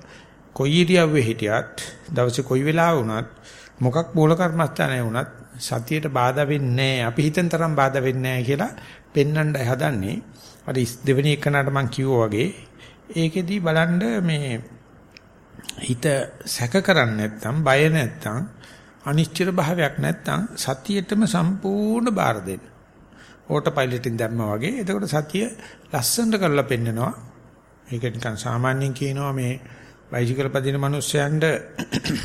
කොයි ඉරියව්වේ හිටියත් දවසේ කොයි වෙලාව වුණත් මොකක් මූල කර්මස්ථානය වුණත් සතියට බාධා වෙන්නේ නැහැ. අපි හිතෙන් තරම් බාධා වෙන්නේ නැහැ කියලා පෙන්වන්නයි හදන්නේ. අර දෙවෙනි එකනට මම කිව්වා වගේ ඒකෙදි බලන්න මේ හිත සැක කරන්නේ නැත්නම් බය නැත්නම් අනිශ්චිත භාවයක් නැත්නම් සතියේටම සම්පූර්ණ බාර දෙන්න. ඕටෝ පයිලට් එකෙන් දැම්මා වගේ. එතකොට සතිය ලස්සනට කරලා පෙන්නනවා. ඒක නිකන් සාමාන්‍යයෙන් කියනවා මේ බයිසිකල් පදින මිනිස්සයන්ට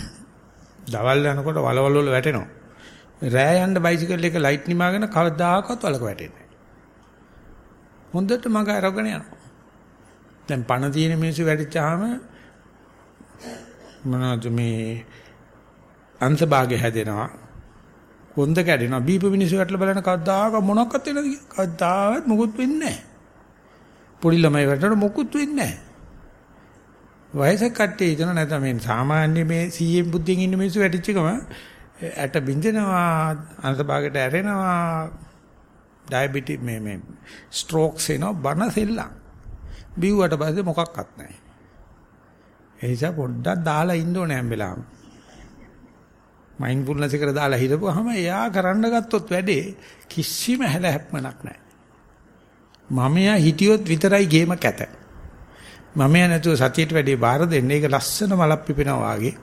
දවල් යනකොට වලවල් වල වැටෙනවා. රෑ යන්න බයිසිකල් එක ලයිට් නිමාගෙන කවදාකවත් වලක වැටෙන්නේ නැහැ. හොඳට මග අරගෙන යනවා. දැන් පණ තියෙන මිනිස්සු වැටිච්චාම මොනවද මේ අංශභාගය හැදෙනවා. කොන්ද කැඩෙනවා. බීප මිනිස්සු වැටලා බලන කවදාක මොනක්වත් වෙනවද කවදාවත් මොකුත් වෙන්නේ නැහැ. පොඩි ළමයි වැටෙනකොට මොකුත් වෙන්නේ නැහැ. වයසක කට්ටිය හිතන නැත්නම් මේ සාමාන්‍ය මේ සීයේ බුද්ධියෙන් ඉන්න මිනිස්සු වැටිච්ච ගම ඇට බින්දෙනවා අංශභාගයට ඇරෙනවා ඩයබටික් මේ මේ ස්ට්‍රෝක්ස් එනවා බන සෙල්ලම් බිව්වට පස්සේ මොකක්වත් නැහැ ඒ නිසා පොඩ්ඩක් දාලා ඉන්න ඕනේ හැම වෙලාවෙම මයින්ඩ්ෆුල්නස් එකට දාලා හිටපුවාම එයා කරන්න ගත්තොත් වැඩේ කිසිම හැලහැප්මක් නැහැ මමයා හිටියොත් විතරයි ගේම කැත මමයා නැතුව සතියට වැඩේ බාර දෙන්න ඒක ලස්සන මලක් පිපෙනවා වගේ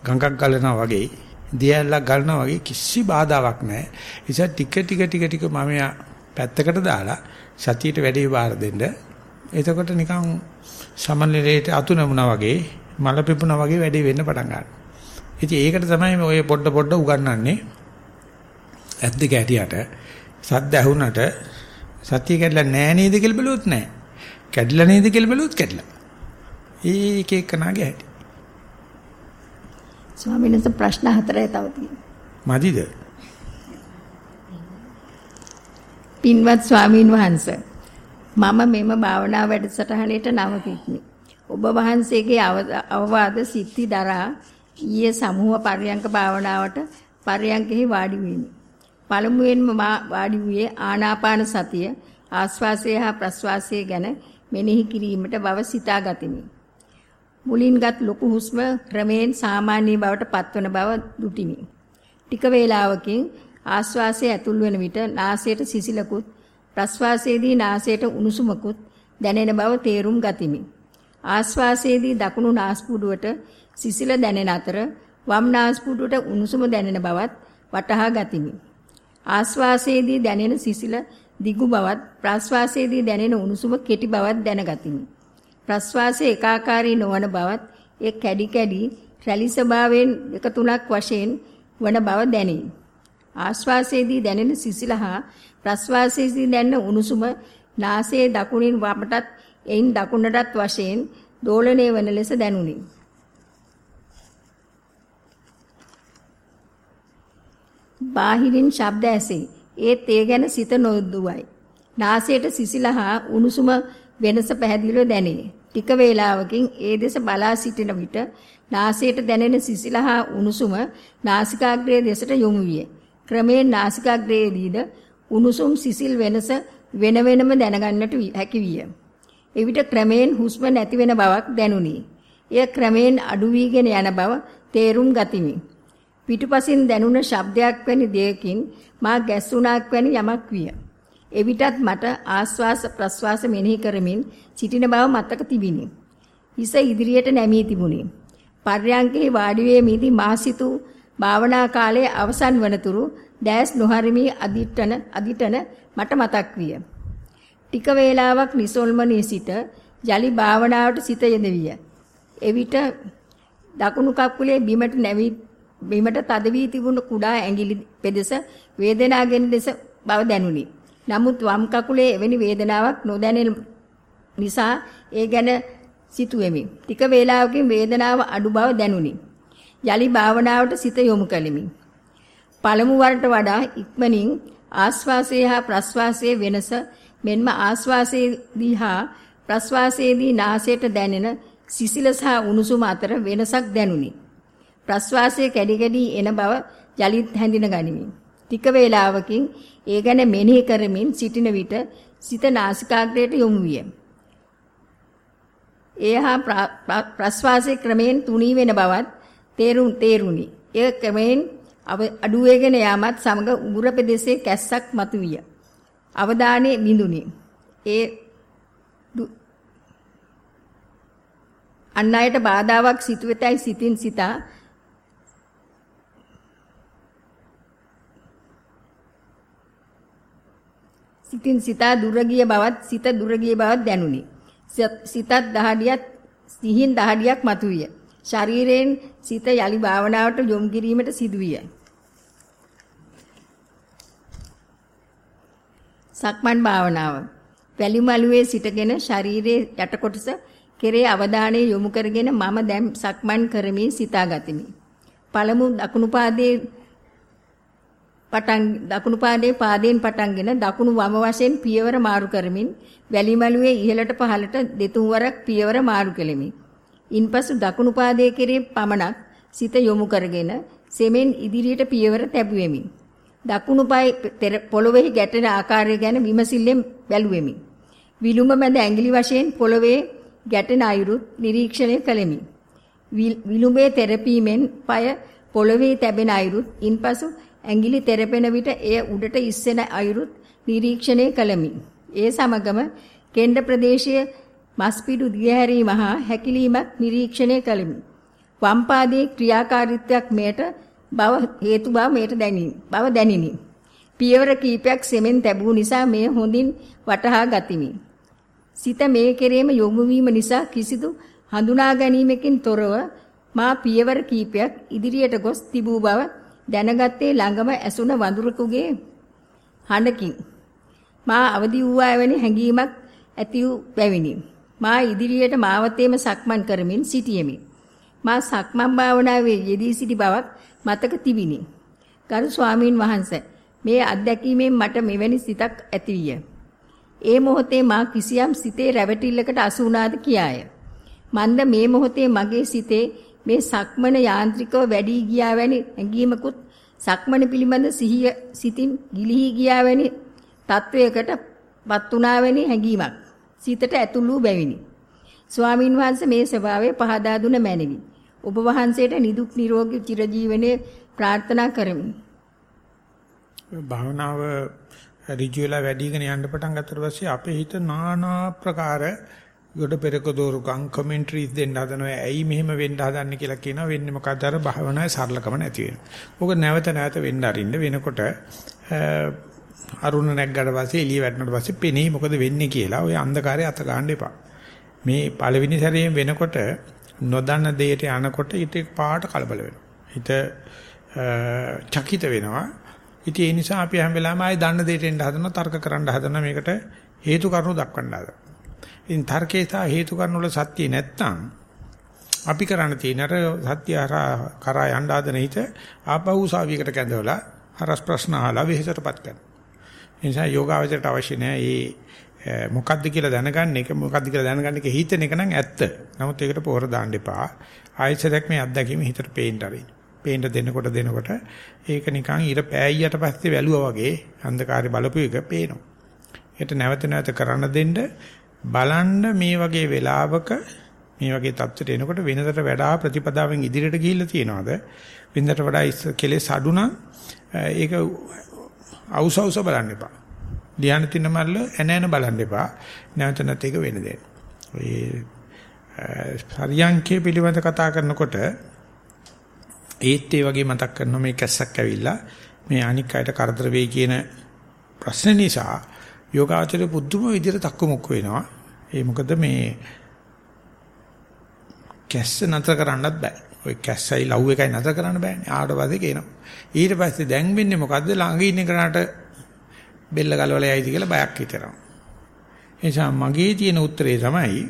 ගඟක් ගලනවා වගේ දියැලක් ගලනවා වගේ කිසි බාධාවක් නැහැ. ඒ නිසා ටික ටික ටික ටික මම යා පැත්තකට දාලා සතියට වැඩේ බාර දෙන්න. එතකොට නිකන් සමනලේට අතු නමුනා වගේ මල පිපුණා වගේ වැඩේ වෙන්න පටන් ගන්නවා. ඉතින් ඒකට තමයි ඔය පොඩ පොඩ උගන්වන්නේ. ඇද්ද ගැටියට සද්ද ඇහුනට සතිය කැඩලා නෑ නේද කියලා බැලුවොත් නෑ. කැඩලා නේද කියලා බැලුවොත් කැඩලා. ඒක එක්කනාගේ හැටි. ස්වාමීන් වහන්සේ ප්‍රශ්න හතරයි තව තියෙනවා. මදිද? පින්වත් ස්වාමීන් වහන්සේ මම මෙම භාවනා වැඩසටහනට නවකිත්නි. ඔබ වහන්සේගේ අවවාද සිත්ති දරා ඊයේ සමූහ පර්යංක භාවනාවට පර්යංකෙහි වාඩි වෙමි. පළමුවෙන්ම මා වාඩි වූයේ ආනාපාන සතිය ආස්වාසය හා ප්‍රස්වාසය ගැන මෙනෙහි කිරීමට බව සිතා ගතිමි. මුලින්ගත් ලොකු හුස්ම ක්‍රමයෙන් සාමාන්‍ය බවට පත්වන බව දුටිමි. ටික වේලාවකින් ආශ්වාසය ඇතුල් වෙන විට නාසයට සිසිලකුත් ප්‍රශ්වාසයේදී නාසයට උණුසුමකුත් දැනෙන බව තේරුම් ගතිමි. ආශ්වාසයේදී දකුණු නාස්පුඩුවට සිසිල දැනෙන අතර වම් නාස්පුඩුවට උණුසුම දැනෙන බවත් වටහා ගතිමි. ආශ්වාසයේදී දැනෙන සිසිල දිගු බවත් ප්‍රශ්වාසයේදී දැනෙන උණුසුම කෙටි බවත් දැනගතිමි. ප්‍රස්වාසයේ ඒකාකාරී නොවන බවත් ඒ කැඩි කැඩි රැලි ස්වභාවයෙන් එක තුනක් වශයෙන් වන බව දැනේ. ආශ්වාසයේදී දැනෙන සිසිල හා ප්‍රස්වාසයේදී දැනෙන උණුසුම නාසයේ දකුණින් වමටත් එයින් දකුණටත් වශයෙන් දෝලණය වන ලෙස දැනුනි. බාහිරින් ශබ්ද ඇසේ. ඒත් ඒ ගැන සිත නොදුවයි. නාසයට සිසිල හා උණුසුම වෙනස පැහැදිලිව දැනේ. ටික වේලාවකින් ඒ දෙස බලා සිටින විට නාසයට දැනෙන සිසිලහා උණුසුම නාසිකාග්‍රයේ දෙසට යොමු විය. ක්‍රමයෙන් නාසිකාග්‍රයේදීද උණුසුම් සිසිල් වෙනස වෙන වෙනම දැනගන්නට හැකි විය. එවිට ක්‍රමයෙන් හුස්ම නැති වෙන බවක් දැනුනි. එය ක්‍රමයෙන් අඩු වීගෙන යන බව තේරුම් ගතිමි. පිටුපසින් දැනුණ ශබ්දයක් වැනි දෙයකින් මා ගැස්සුණාක් වැනි යමක් විය. එවිටත් මට ආස්වාස ප්‍රස්වාස මෙනෙහි කරමින් සිටින බව මතක තිබිනි. හිස ඉදිරියට නැමී තිබුණි. පර්යංකේ වාඩි වේමේදී මා සිතු භාවනා කාලයේ අවසන් වනතුරු දැස් නොහරිමි අදිටන අදිටන මට මතක් විය. ටික වේලාවක් නිසල්මනේ සිට යලි භාවනාවට සිත යෙදවිය. එවිට දකුණු කකුලේ බිමට නැවි බිමට තද වී තිබුණු කුඩා ඇඟිලි පෙදෙස වේදනාගෙන දෙස බව දැනුනි. නමුත් වම් කකුලේ එවැනි වේදනාවක් නොදැනෙන නිසා ඒ ගැන සිතුවෙමි. ටික වේලාවකින් වේදනාව අඩු බව දැනුනි. යලි භාවනාවට සිත යොමු කළෙමි. පළමු වරට වඩා ඉක්මනින් ආස්වාසය හා ප්‍රස්වාසයේ වෙනස මෙන්ම ආස්වාසයේදී හා ප්‍රස්වාසයේදී නාසයට දැනෙන සිසිල සහ උණුසුම අතර වෙනසක් දැනුනි. ප්‍රස්වාසයේ කැඩි කැඩි එන බව යලිත් හැඳින ගනිමි. ටික වේලාවකින් ඒ ගැන මෙනෙහි කරමින් සිටින විට සිත නාසිකාග්‍රයට යොමු විය. එහා ප්‍රස්වාසයේ ක්‍රමයෙන් තුනී වෙන බවත් තේරුම් තේරුණි. එය ක්‍රමයෙන් අඩු වේගෙන යාමත් සමග උගුර පෙදෙසේ කැස්සක් මතුවිය. අවධානයේ බිඳුනි. ඒ අන් අයට බාධාවක් සිටුවෙතයි සිතින් සිතා සිතින් සිතා දුර ගිය බවත් සිත දුර ගිය බවත් දැනුනි. සිතත් දහඩියක් සිහින් දහඩියක් මතුවිය. ශරීරයෙන් සිත යලි භාවනාවට යොමු කිරීමට සිදුවිය. සක්මන් භාවනාව. වැලිමලුවේ සිටගෙන ශරීරයේ යට කොටස කෙරේ අවධානය යොමු කරගෙන මම දැන් සක්මන් කරමින් සිතාගතිමි. පළමු දකුණු පාදයේ පටන් දකුණු පාදයේ පාදයෙන් පටන්ගෙන දකුණු වම වශයෙන් පියවර මාරු කරමින් වැලිමලුවේ ඉහළට පහළට දෙතුන් වරක් පියවර මාරු කෙලිමි. ඉන්පසු දකුණු පාදයේ කෙරේ පමණක් සිත යොමු කරගෙන සෙමෙන් ඉදිරියට පියවර තැබුවෙමි. දකුණු පාය පොළොවේ ගැටෙන ආකාරය ගැන විමසිල්ලෙන් බැලුවෙමි. විලුඹ මැද ඇඟිලි වශයෙන් පොළොවේ ගැටෙන අයුරුත් නිරීක්ෂණය කළෙමි. විලුඹේ තෙරපීමෙන් পায় පොළොවේ තැබෙන අයුරුත් ඉන්පසු ඇඟිලි තෙරපෙන විට එය උඩට ඉස්සෙන අයුරුත් නිරීක්ෂණය කළෙමි. ඒ සමගම කෙන්ඩ ප්‍රදේශයේ මස්පිඩු දියහැරීම හා හැකිලීමක් නිරීක්ෂණය කළෙමි. වම් පාදයේ ක්‍රියාකාරීත්වයක් මෙයට බව හේතු බව මෙයට දැනිනි. බව දැනිනි. පියවර කීපයක් සෙමෙන් තැබූ නිසා මෙය හොඳින් වටහා ගතිමි. සිත මේ කෙරෙම යොමු නිසා කිසිදු හඳුනා ගැනීමකින් තොරව මා පියවර කීපයක් ඉදිරියට ගොස් තිබූ බව දැනගත්තේ ළඟම ඇසුණ වඳුරෙකුගේ හඬකින්. මා අවදි වූ ආවැනි හැඟීමක් ඇති වූ බැවිනි. මා ඉදිරියට මාවතේම සක්මන් කරමින් සිටියෙමි. මා සක්මන් භාවනාවේ යෙදී සිටි බවක් මතක තිබිනි. ගරු ස්වාමීන් වහන්සේ මේ අත්දැකීමෙන් මට මෙවැනි සිතක් ඇතිවිය. ඒ මොහොතේ මා කිසියම් සිතේ රැවටිල්ලකට අසු වුණාද කියාය. මන්ද මේ මොහොතේ මගේ සිතේ මේ සක්මන යාන්ත්‍රිකව වැඩි ගියා වැනි හැඟීමකුත් සක්මන පිළිබඳ සිහිය සිතින් ගිලිහි ගියා වැනි තත්වයකට පත් වුණා වැනි හැඟීමක් සිතට ඇතුළු බැවිනි. ස්වාමින් වහන්සේ මේ ස්වභාවය පහදා දුන මැනවි. ඔබ වහන්සේට නිදුක් නිරෝගී චිරජීවනයේ ප්‍රාර්ථනා කරමි. භාවනාව ඍජුවලා වැඩිගෙන යන්න පටන් ගත්තට පස්සේ අපේ හිත নানা ප්‍රකාර ගොඩ පෙරක දෝරුකම් කමෙන්ටරිස් දෙන්න හදනවා. ඇයි මෙහෙම වෙන්න හදන්නේ කියලා කියනවා. වෙන්නේ මොකද අර භාවනාවේ සරලකම නැති වෙනවා. ඕක නැවත නැවත වෙන්න අරින්න වෙනකොට අරුණ නැග්ගට පස්සේ එළිය වැටෙනට පස්සේ පෙනේ මොකද වෙන්නේ කියලා ඔය අන්ධකාරය අත ගන්න එපා. මේ පළවෙනි සැරේම වෙනකොට නොදන්න දෙයට යනකොට ඊට පාට කලබල වෙනවා. හිත චකිත වෙනවා. ඉතින් ඒ නිසා අපි හැම වෙලාවෙම ආයේ දන්න දෙයට එන්න හදනවා තර්ක කරන්න හදනවා මේකට හේතු කාරණු දක්වන්න හදනවා. ඉතින් තර්කේ සහ හේතු කාරණු වල සත්‍ය නැත්තම් අපි කරන්න තියෙන අර සත්‍ය කරා යන්න හදන හිත ආපහු සාවියකට කැඳවලා හරස් ප්‍රශ්න අහලා වෙහෙසටපත් කරනවා. ඒ නිසා යෝගාවචරයට අවශ්‍ය නැහැ ඒ මොකද්ද කියලා දැනගන්න එක මොකද්ද කියලා දැනගන්න එක හිතන එක නම් ඇත්ත. නමුත් ඒකට පොහොර දාන්න එපා. ආයෙත් මේ අත්දැකීම හිතට පේන්න ආරින්න. පේන්න දෙනකොට දෙනකොට ඒක නිකන් ඉර පෑයියට පස්සේ වැළුවා වගේ අන්ධකාරය බලපු එක පේනවා. ඒකට නැවත නැවත කරන්න දෙන්න බලන්න මේ වගේ වෙලාවක මේ වගේ තත්ත්වයට එනකොට වෙනදට වඩා ප්‍රතිපදාවෙන් ඉදිරියට ගිහිල්ලා තියනවාද? වෙනදට වඩා කෙලෙස් අඩු නම් ඒක අවුසවුස බලන්න එපා. ධ්‍යාන තින්න මල්ල එන එන බලන්න එපා. නැවත නැත් ඒක වෙන දෙන්න. ඒ හරියන්කේ පිළිබඳ කතා කරනකොට ඒත් ඒ වගේ මතක් කරනවා මේ කැස්සක් ඇවිල්ලා මේ අනික් අයට කරදර වෙයි කියන ප්‍රශ්න නිසා යෝගාචරය පුදුම විදිහට තක්කමුක්ක වෙනවා. ඒ මොකද මේ කැස්ස නතර කරන්නත් බෑ. ඔය කැස්සයි ලව් එකයි නතර කරන්න බෑනේ. ආවට පස්සේ කියනවා. ඊට පස්සේ දැන් වෙන්නේ මොකද්ද? ළඟ ඉන්න කෙනාට බෙල්ල ගලවලා යයිද කියලා බයක් හිතෙනවා. ඒ නිසා මගේ තියෙන උත්තරේ තමයි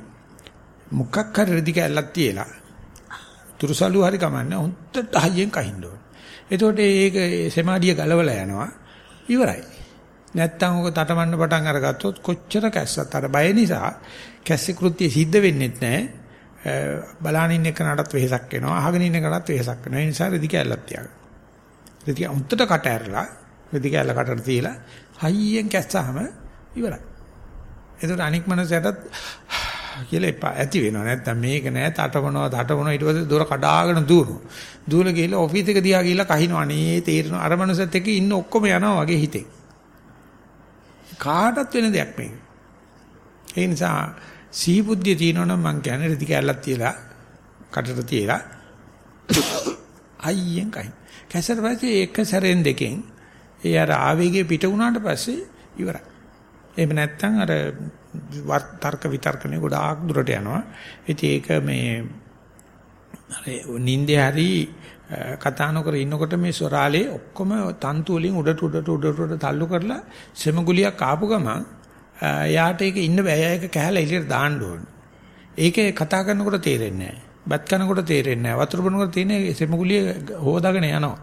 මොකක් හරි රෙදි කැල්ලක් තියලා තුරුසලු හරි කමන්නේ හොන්දට හයියෙන් කහින්න ඕනේ. එතකොට ඒක සෙමාඩිය ගලවලා යනවා. ඉවරයි. නැත්තම් ඔක තටමන්න පටන් අරගත්තොත් කොච්චර කැස්සත් අර බය නිසා කැස්සේ කෘත්‍ය සිද්ධ වෙන්නේ නැහැ. බලාන ඉන්න කෙනාටත් වෙහෙසක් එනවා. අහගෙන ඉන්න කෙනාටත් වෙහෙසක් වෙනවා. ඒ නිසා රෙදි කැල්ලක් තියාගන්න. රෙදි හොන්දට කට ඇරලා රෙදි කැල්ල කටට තියලා හයියෙන් කැස්සාම ඉවරයි. ඒකට අනික් මනසටත් කියලා එපා ඇති වෙනවා. නැත්තම් මේක නෑ තටමනවා තටමනවා ඊට පස්සේ දොර කඩාගෙන දුවනවා. දුවලා ගිහලා ඔෆිස් එක දිහා ගිහලා කහිනවා. අනේ තේරෙනවා අර මනසත් එක්ක ඉන්න ඔක්කොම යනවා වගේ හිතේ. කාටවත් වෙන දෙයක් මේක. ඒ නිසා සීබුද්ධිය තියෙනවනම් මං කියන්නේ රෙදි කැල්ලක් තියලා කටට තියලා අයියෙන් කයි. කැසර පස්සේ එක සැරෙන් දෙකෙන් ඒ අර ආවේගය පිට වුණාට පස්සේ ඉවරයි. එහෙම නැත්නම් අර තර්ක විතර්කනේ ගොඩාක් දුරට යනවා. ඉතින් ඒක මේ අර නින්දේ හරි කතා නොකර ඉන්නකොට මේ ස්වරාලේ ඔක්කොම තන්තු වලින් උඩට උඩට උඩට උඩට තල්ලු කරලා සෙමගුලියක් ආපු ගමන් යාට ඒක ඉන්න බෑ. ඒක කැහැලා එළියට දාන්න ඕන. ඒකේ කතා කරනකොට තේරෙන්නේ නැහැ. බත් කනකොට තේරෙන්නේ නැහැ. වතුර බොනකොට තියෙන සෙමගුලිය හොදාගෙන යනවා.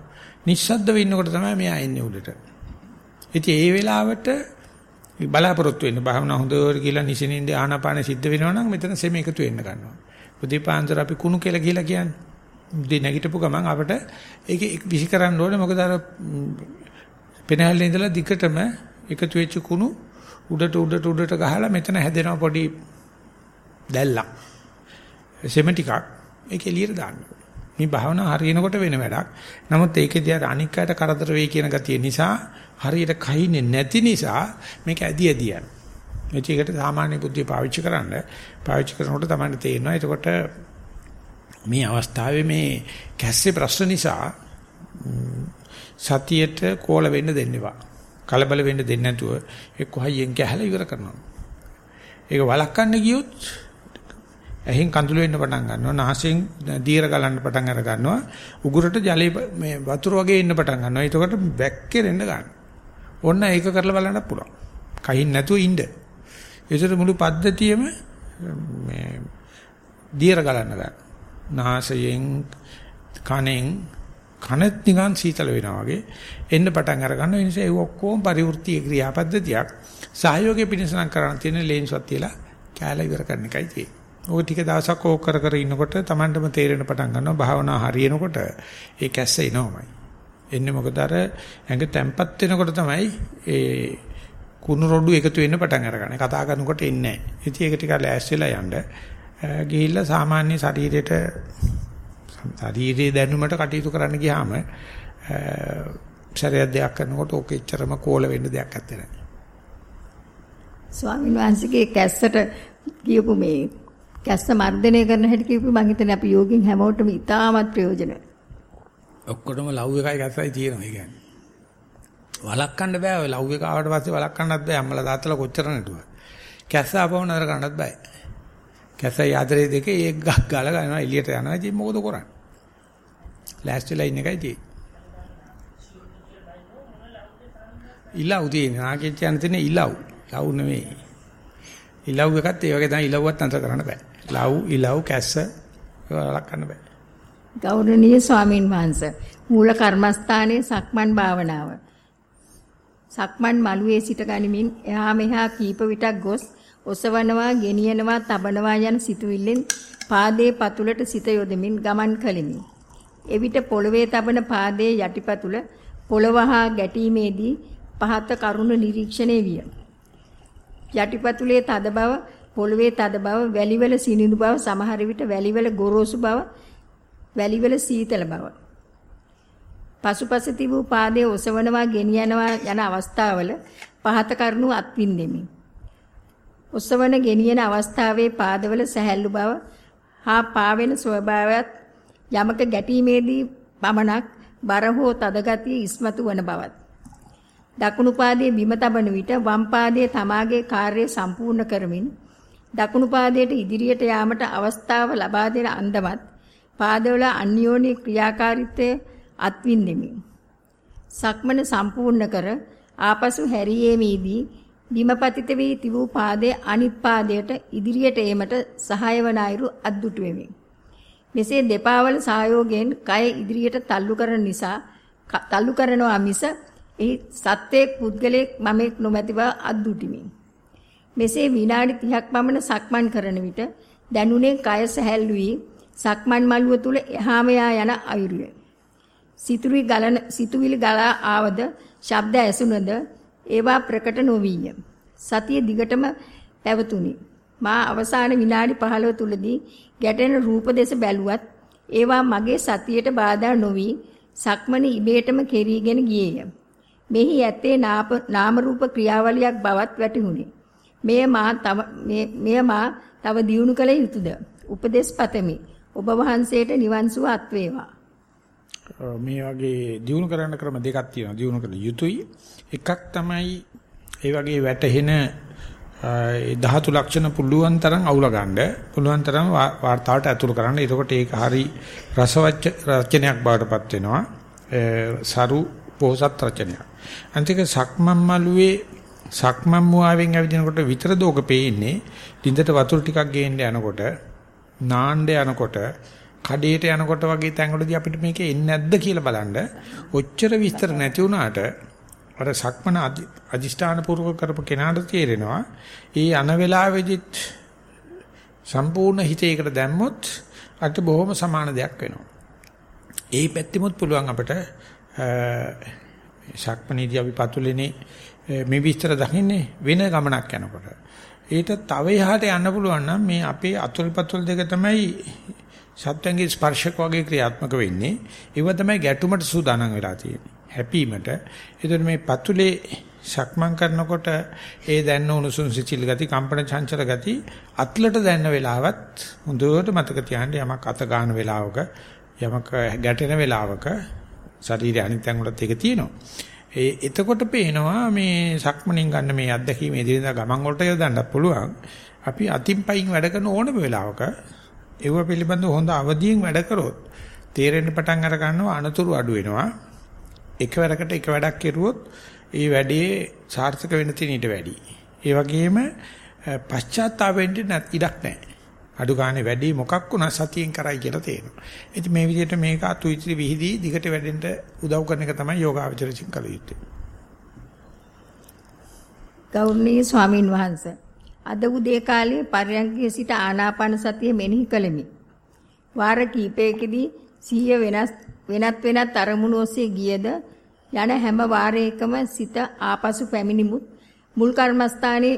නිශ්ශබ්දව ඉන්නකොට තමයි මෙයා එන්නේ උඩට. ඉතින් ඒ වෙලාවට බලාපොරොත්තු වෙන්න භාවනා හොඳට කියලා නිසින්ින්ද ආනාපාන සිද්ධ වෙනවා නම් මෙතන සෙම එකතු වෙන්න ගන්නවා. උදේපාන්දර අපි කුණු කියලා කියලා කියන්නේ. උදේ නැගිටපු ගමන් අපිට ඒක විසි කරන්න ඕනේ මොකද අර පෙනහැල්ලේ ඉඳලා දිගටම එකතු වෙච්ච කුණු උඩට උඩට උඩට ගහලා මෙතන හැදෙනවා පොඩි දැල්ලක්. සෙම ටිකක් ඒක එළියට දාන්න මේ භාවනා හරියනකොට වෙන වැඩක්. නමුත් ඒකේදී අර අනික් අයට කරදර වෙයි කියන ගතිය නිසා හරියට කහින්නේ නැති නිසා මේක ඇදි ඇදි යන. මේකට සාමාන්‍ය බුද්ධිය පාවිච්චි කරන්න පාවිච්චි කරනකොට තමයි තේරෙනවා. එතකොට මේ අවස්ථාවේ මේ කැස්සේ ප්‍රශ්න නිසා සතියට කෝල වෙන්න දෙන්නවා. කලබල වෙන්න දෙන්නේ නැතුව එක්ක හයියෙන් කැහැලා ඉවර කරනවා. ඒක වළක්වන්න ගියොත් ඇහෙන් කඳුළු වෙන්න පටන් ගන්නවා. නාසයෙන් දීර ගලන්න පටන් අර ගන්නවා. උගුරට ජලයේ මේ වතුර වගේ එන්න පටන් ගන්නවා. එතකොට බැක්කෙරෙන්න ගන්නවා. ඕන්න ඒක කරලා බලන්න පුළුවන්. කයින් නැතුව ඉන්න. ඒසර මුළු පද්ධතියම මේ දීර ගලන්න ගන්න. නාසයෙන් කනෙන් කනෙත් නිකන් සීතල වෙනවා වගේ එන්න පටන් අර ගන්න. ඒ නිසා ඒ ඔක්කොම පරිවෘත්ති ක්‍රියාපද්ධතියක් සහයෝගයේ පිණිසනම් කරන්න තියෙන ලේන්සුවක් තියලා කැලේ ඉවර කරන එකයි තියෙන්නේ. ඔය ටික දවසක් ඕක කර කර ඉන්නකොට Tamanටම තේරෙන පටන් ගන්නවා භාවනා හරියනකොට ඒ කැස්ස එනවමයි. එන්නේ මොකද අර ඇඟ තැම්පත් වෙනකොට තමයි ඒ කුණු රොඩු එකතු වෙන්න පටන් අරගන්නේ. කතා කරනකොට එන්නේ නැහැ. ඉතින් ඒක ටික ලෑස්තිලා යන්න ගිහිල්ලා සාමාන්‍ය ශරීරයට ශරීරයේ දැනුමට කටයුතු කරන්න ගියාම ශරීර දෙයක් කරනකොට ඕක එච්චරම කෝල වෙන්න දෙයක් නැත්තේ නෑ. ස්වාමීන් වහන්සේගේ කැස්සට කියපු මේ කැස්ස මර්ධනය කරන හැටි කියපු මම හිතන්නේ අපි යෝගින් හැමෝටම ඉතාමත් ප්‍රයෝජන. ඔක්කොටම ලව් එකයි කැස්සයි තියෙනවා ඒ කියන්නේ. වළක්වන්න බෑ ඔය ලව් එක ආවට පස්සේ වළක්වන්නත් බෑ අම්මලා තාත්තලා කොච්චර නටුවා. කැස්ස ආපහු නතර කරන්නත් බෑ. කැස්සයි ආදරේ දෙකේ එක ගක් ගාලා ගන්නවා එළියට යනවා. ඉතින් මොකද කරන්නේ? ලෑස්තිලා ඉන්න එකයි තියෙන්නේ. ඉලව් තියෙන. ආකෙච්ච යන තියෙන ඉලව්. ලව් නෙමෙයි. ඉලව් එකත් ඒ වගේ තමයි ඉලව්වත් අන්තර කරන්න බෑ. ලව් ඉලව් කැස්ස ඒවා කරන්න බෑ. ගෞරවනීය ස්වාමින් වහන්සේ මූල කර්මස්ථානයේ සක්මන් භාවනාව. සක්මන් මළුවේ සිට ගනිමින් එහා මෙහා කීප විටක් ගොස් ඔසවනවා, ගෙනියනවා, තබනවා යන සිතුවිල්ලෙන් පාදයේ පතුලට සිත යොදමින් ගමන් කළෙමි. එවිට පොළවේ තබන පාදයේ යටිපතුල පොළව හා ගැටීමේදී පහත කරුණ නිරීක්ෂණය විය. යටිපතුලේ තද බව, පොළවේ තද බව, වැලිවල සිනිඳු බව, සමහර විට වැලිවල ගොරෝසු බව, වැලිවල සීතල බව. පසුපස තිබූ පාදයේ ඔසවනවා, ගෙනියනවා යන අවස්ථාවල පහත කරුණු අත්විඳෙමි. ඔසවන ගෙනියන අවස්ථාවේ පාදවල සැහැල්ලු බව හා පාවෙන ස්වභාවයත් යමක ගැටීමේදී පමණක් බර හෝ තද ගතිය ඉස්මතු වන බවත් දකුණු පාදයේ බිම තබන විට වම් පාදයේ තමාගේ කාර්යය සම්පූර්ණ කරමින් දකුණු පාදයට ඉදිරියට යාමට අවස්ථාව ලබා දෙන අන්දමත් පාදවල අන්‍යෝන්‍ය ක්‍රියාකාරීත්වය අත්විඳෙමි. සක්මන සම්පූර්ණ කර ආපසු හැරීමේදී බිම පතිත වී තිබූ පාදයේ අනිත් පාදයට ඉදිරියට ඒමට සහාය වන අයුරු අද්දුටු වෙමි. මෙසේ දෙපා වල සහයෝගයෙන් කය ඉදිරියට තල්ලු කරන නිසා තල්ලු කරනවා මිස එහි සත්‍යයක් පුද්ගලයෙක් මමෙක් නොමැති බව අද්දුටිමි. මෙසේ විනාඩි 30ක් පමණ සක්මන් කරන විට දැනුනේ කය සැහැල්ලු වී සක්මන් මළුව තුල එහාම යන අයුරුය. සිතුවිලි ගලන සිතුවිලි ගලා ආවද ශබ්ද ඇසුනද ඒවා ප්‍රකට නොවිය. සතිය දිගටම පැවතුණි. මා අවසාන විනාඩි 15 තුලදී ගැටෙන රූප දෙස බැලුවත් ඒවා මගේ සතියට බාධා නොවි සක්මණ ඉබේටම කෙරීගෙන ගියේය. මෙහි ඇත්තේ නාම රූප ක්‍රියාවලියක් බවත් වැටහුණි. මෙය මා තව මෙය මා තව දියුණු කළ යුතුයද? උපදේශ පතමි. ඔබ වහන්සේට නිවන් සුව අත් වේවා. මේ වගේ දිනු කරන්න ක්‍රම දෙකක් තියෙනවා. දිනු කළ යුතුයි. එකක් තමයි ඒ වගේ වැටහෙන ඒ ධාතු ලක්ෂණ පුළුවන් තරම් අවුල ගන්න පුළුවන් තරම් වார்த்தාවට ඇතුළු කරන්න. එතකොට ඒක හරි රසවත් රචනයක් බවටපත් වෙනවා. සරු පොහසත් රචනයක්. අන්තික සක්මන් මළුවේ සක්මන් මුවාවෙන් ඇවිදිනකොට විතර දෝක පේන්නේ. දින්දට වතුර ටිකක් ගේන්න යනකොට නාන්න යනකොට කඩේට යනකොට වගේ තැන්වලදී අපිට මේක එන්නේ නැද්ද කියලා බලන්න ඔච්චර විස්තර නැති වුණාට අර සක්මන අදිෂ්ඨාන පූර්වක කරපු කෙනාට තේරෙනවා ඒ අන වේලාවෙදිත් සම්පූර්ණ හිතේකට දැම්මොත් අට බොහොම සමාන දෙයක් වෙනවා. ඒ පැත්තෙමුත් පුළුවන් අපිට සක්මනේදී අපි පතුලේනේ මේ විස්තර දකින්නේ වෙන ගමනක් යනකොට. ඒට තව එහාට යන්න පුළුවන් නම් මේ අපේ අතුල් පතුල් දෙක තමයි සත්‍යංගේ ස්පර්ශක වගේ ක්‍රියාත්මක වෙන්නේ. ඒව තමයි ගැටුමට සූදානම් වෙලා තියෙන්නේ. හැපීමට. ඒතර මේ පතුලේ සක්මන් කරනකොට ඒ දැන්න උණුසුම් සිචිල් ගති, කම්පන චංචල ගති අත්ලට දැන්න වෙලාවත් හොඳට මතක තියාගන්න යමක් අත ගන්න වෙලාවක යමක් ගැටෙන වෙලාවක ශරීරය අනිත් අංගවලත් ඒක තියෙනවා. ඒ එතකොට පේනවා මේ සක්මණෙන් ගන්න මේ අත්දැකීම එදිනෙදා ගමන් වලට යොදන්නත් පුළුවන්. අපි අතින් පයින් වැඩ කරන ඕනම වෙලාවක ඒව පිළිබඳව හොඳ අවදියෙන් වැඩ කරොත් තේරෙන්න පටන් අර ගන්නවා අනතුරු අඩු වෙනවා. එකවරකට එක වැඩක් කෙරුවොත් ඒ වැඩේ සාර්ථක වෙන්න තියෙන ඊට වැඩි. ඒ වගේම පශ්චාත්තාපෙන්න ඉඩක් නැහැ. අඩු ගානේ වැඩි මොකක් වුණා සතියෙන් කරයි කියලා තේරෙනවා. ඉතින් මේ විදිහට මේක අතු ඉතිරි විහිදී දිගට වැඩෙන්න උදව් කරන එක තමයි යෝගාවචරචින් කළ යුත්තේ. ගෞරවනීය ස්වාමින් වහන්සේ අද උදේ කාලේ පරයන්කේ සිට ආනාපාන සතිය මෙනෙහි කළෙමි. වාර කිහිපයකදී සිහිය වෙනස් වෙනත් වෙනත් අරමුණු ඔස්සේ ගියද යන හැම වාරයකම සිත ආපසු පැමිණිමුත් මුල් කර්මස්ථානයේ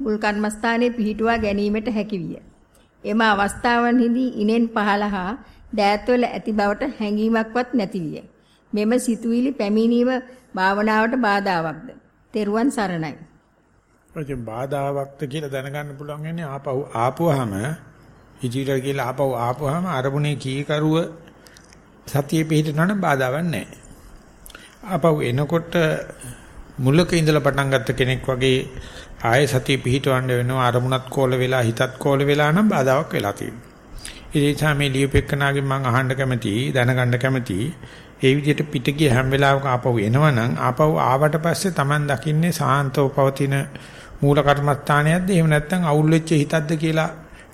මුල් කර්මස්ථානයේ පිහිටුවා ගැනීමට හැකියිය. එම අවස්ථාවන්හිදී ඉනෙන් පහළහා දෑත්වල ඇති බවට හැඟීමක්වත් නැතිවිය. මෙම සිතුවිලි පැමිණීම භාවනාවට බාධාවක්ද? තෙරුවන් සරණයි. ඔය බාධාවක්ද කියලා දැනගන්න පුළුවන් වෙන්නේ ආපහු ආපුවාම ඉදිරියට කියලා ආපහු ආපුවාම අරමුණේ කීකරුව සතියේ පිහිටනවා නම් බාධාවක් නැහැ. ආපහු එනකොට මුලක ඉඳලා පටන් ගත්ත කෙනෙක් වගේ ආයේ සතිය පිහිටවන්න වෙනවා අරමුණත් කෝල වෙලා හිතත් කෝල වෙලා නම් බාධාවක් වෙලා තියෙනවා. ඒ නිසා මේ ලියුපෙක්කනාගෙන් මම අහන්න කැමතියි දැනගන්න කැමතියි ඒ විදිහට පිට ගිය හැම වෙලාවක ආපහු එනවනම් ආපහු ආවට පස්සේ Taman දකින්නේ සාන්තව පවතින මූල කර්මස්ථානයක්ද එහෙම නැත්නම් අවුල් වෙච්ච හිතක්ද කියලා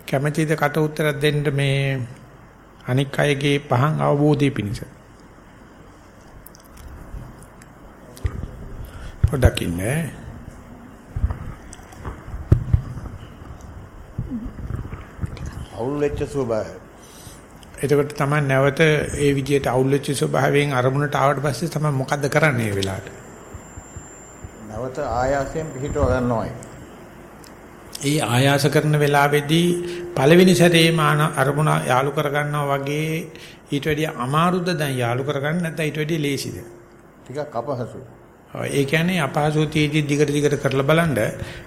කැමැතිද කට උත්තරයක් දෙන්න මේ අනික් අයගේ පහන් අවබෝධය පිණිස පොඩ්ඩක් ඉන්නේ අවුල් වෙච්ච ස්වභාවය. එතකොට තමයි නැවත ඒ විදිහට අවුල් වෙච්ච ස්වභාවයෙන් අරමුණට ආවට පස්සේ තමයි මොකද්ද කරන්නේ මේ වෙලාවට? නැවත ආයාසයෙන් පිහිටව ගන්නවායි. ඒ ආයාස කරන වෙලාවේදී පළවෙනි සැරේ මාන අරමුණ යාලු කරගන්නවා වගේ ඊට වැඩිය අමාරුද දැන් යාලු කරගන්න නැත්නම් ඊට වැඩිය ලේසිද? ටිකක් අපහසුයි. ඒ කියන්නේ අපහසුතියදී දිගට දිගට කරලා බලන්න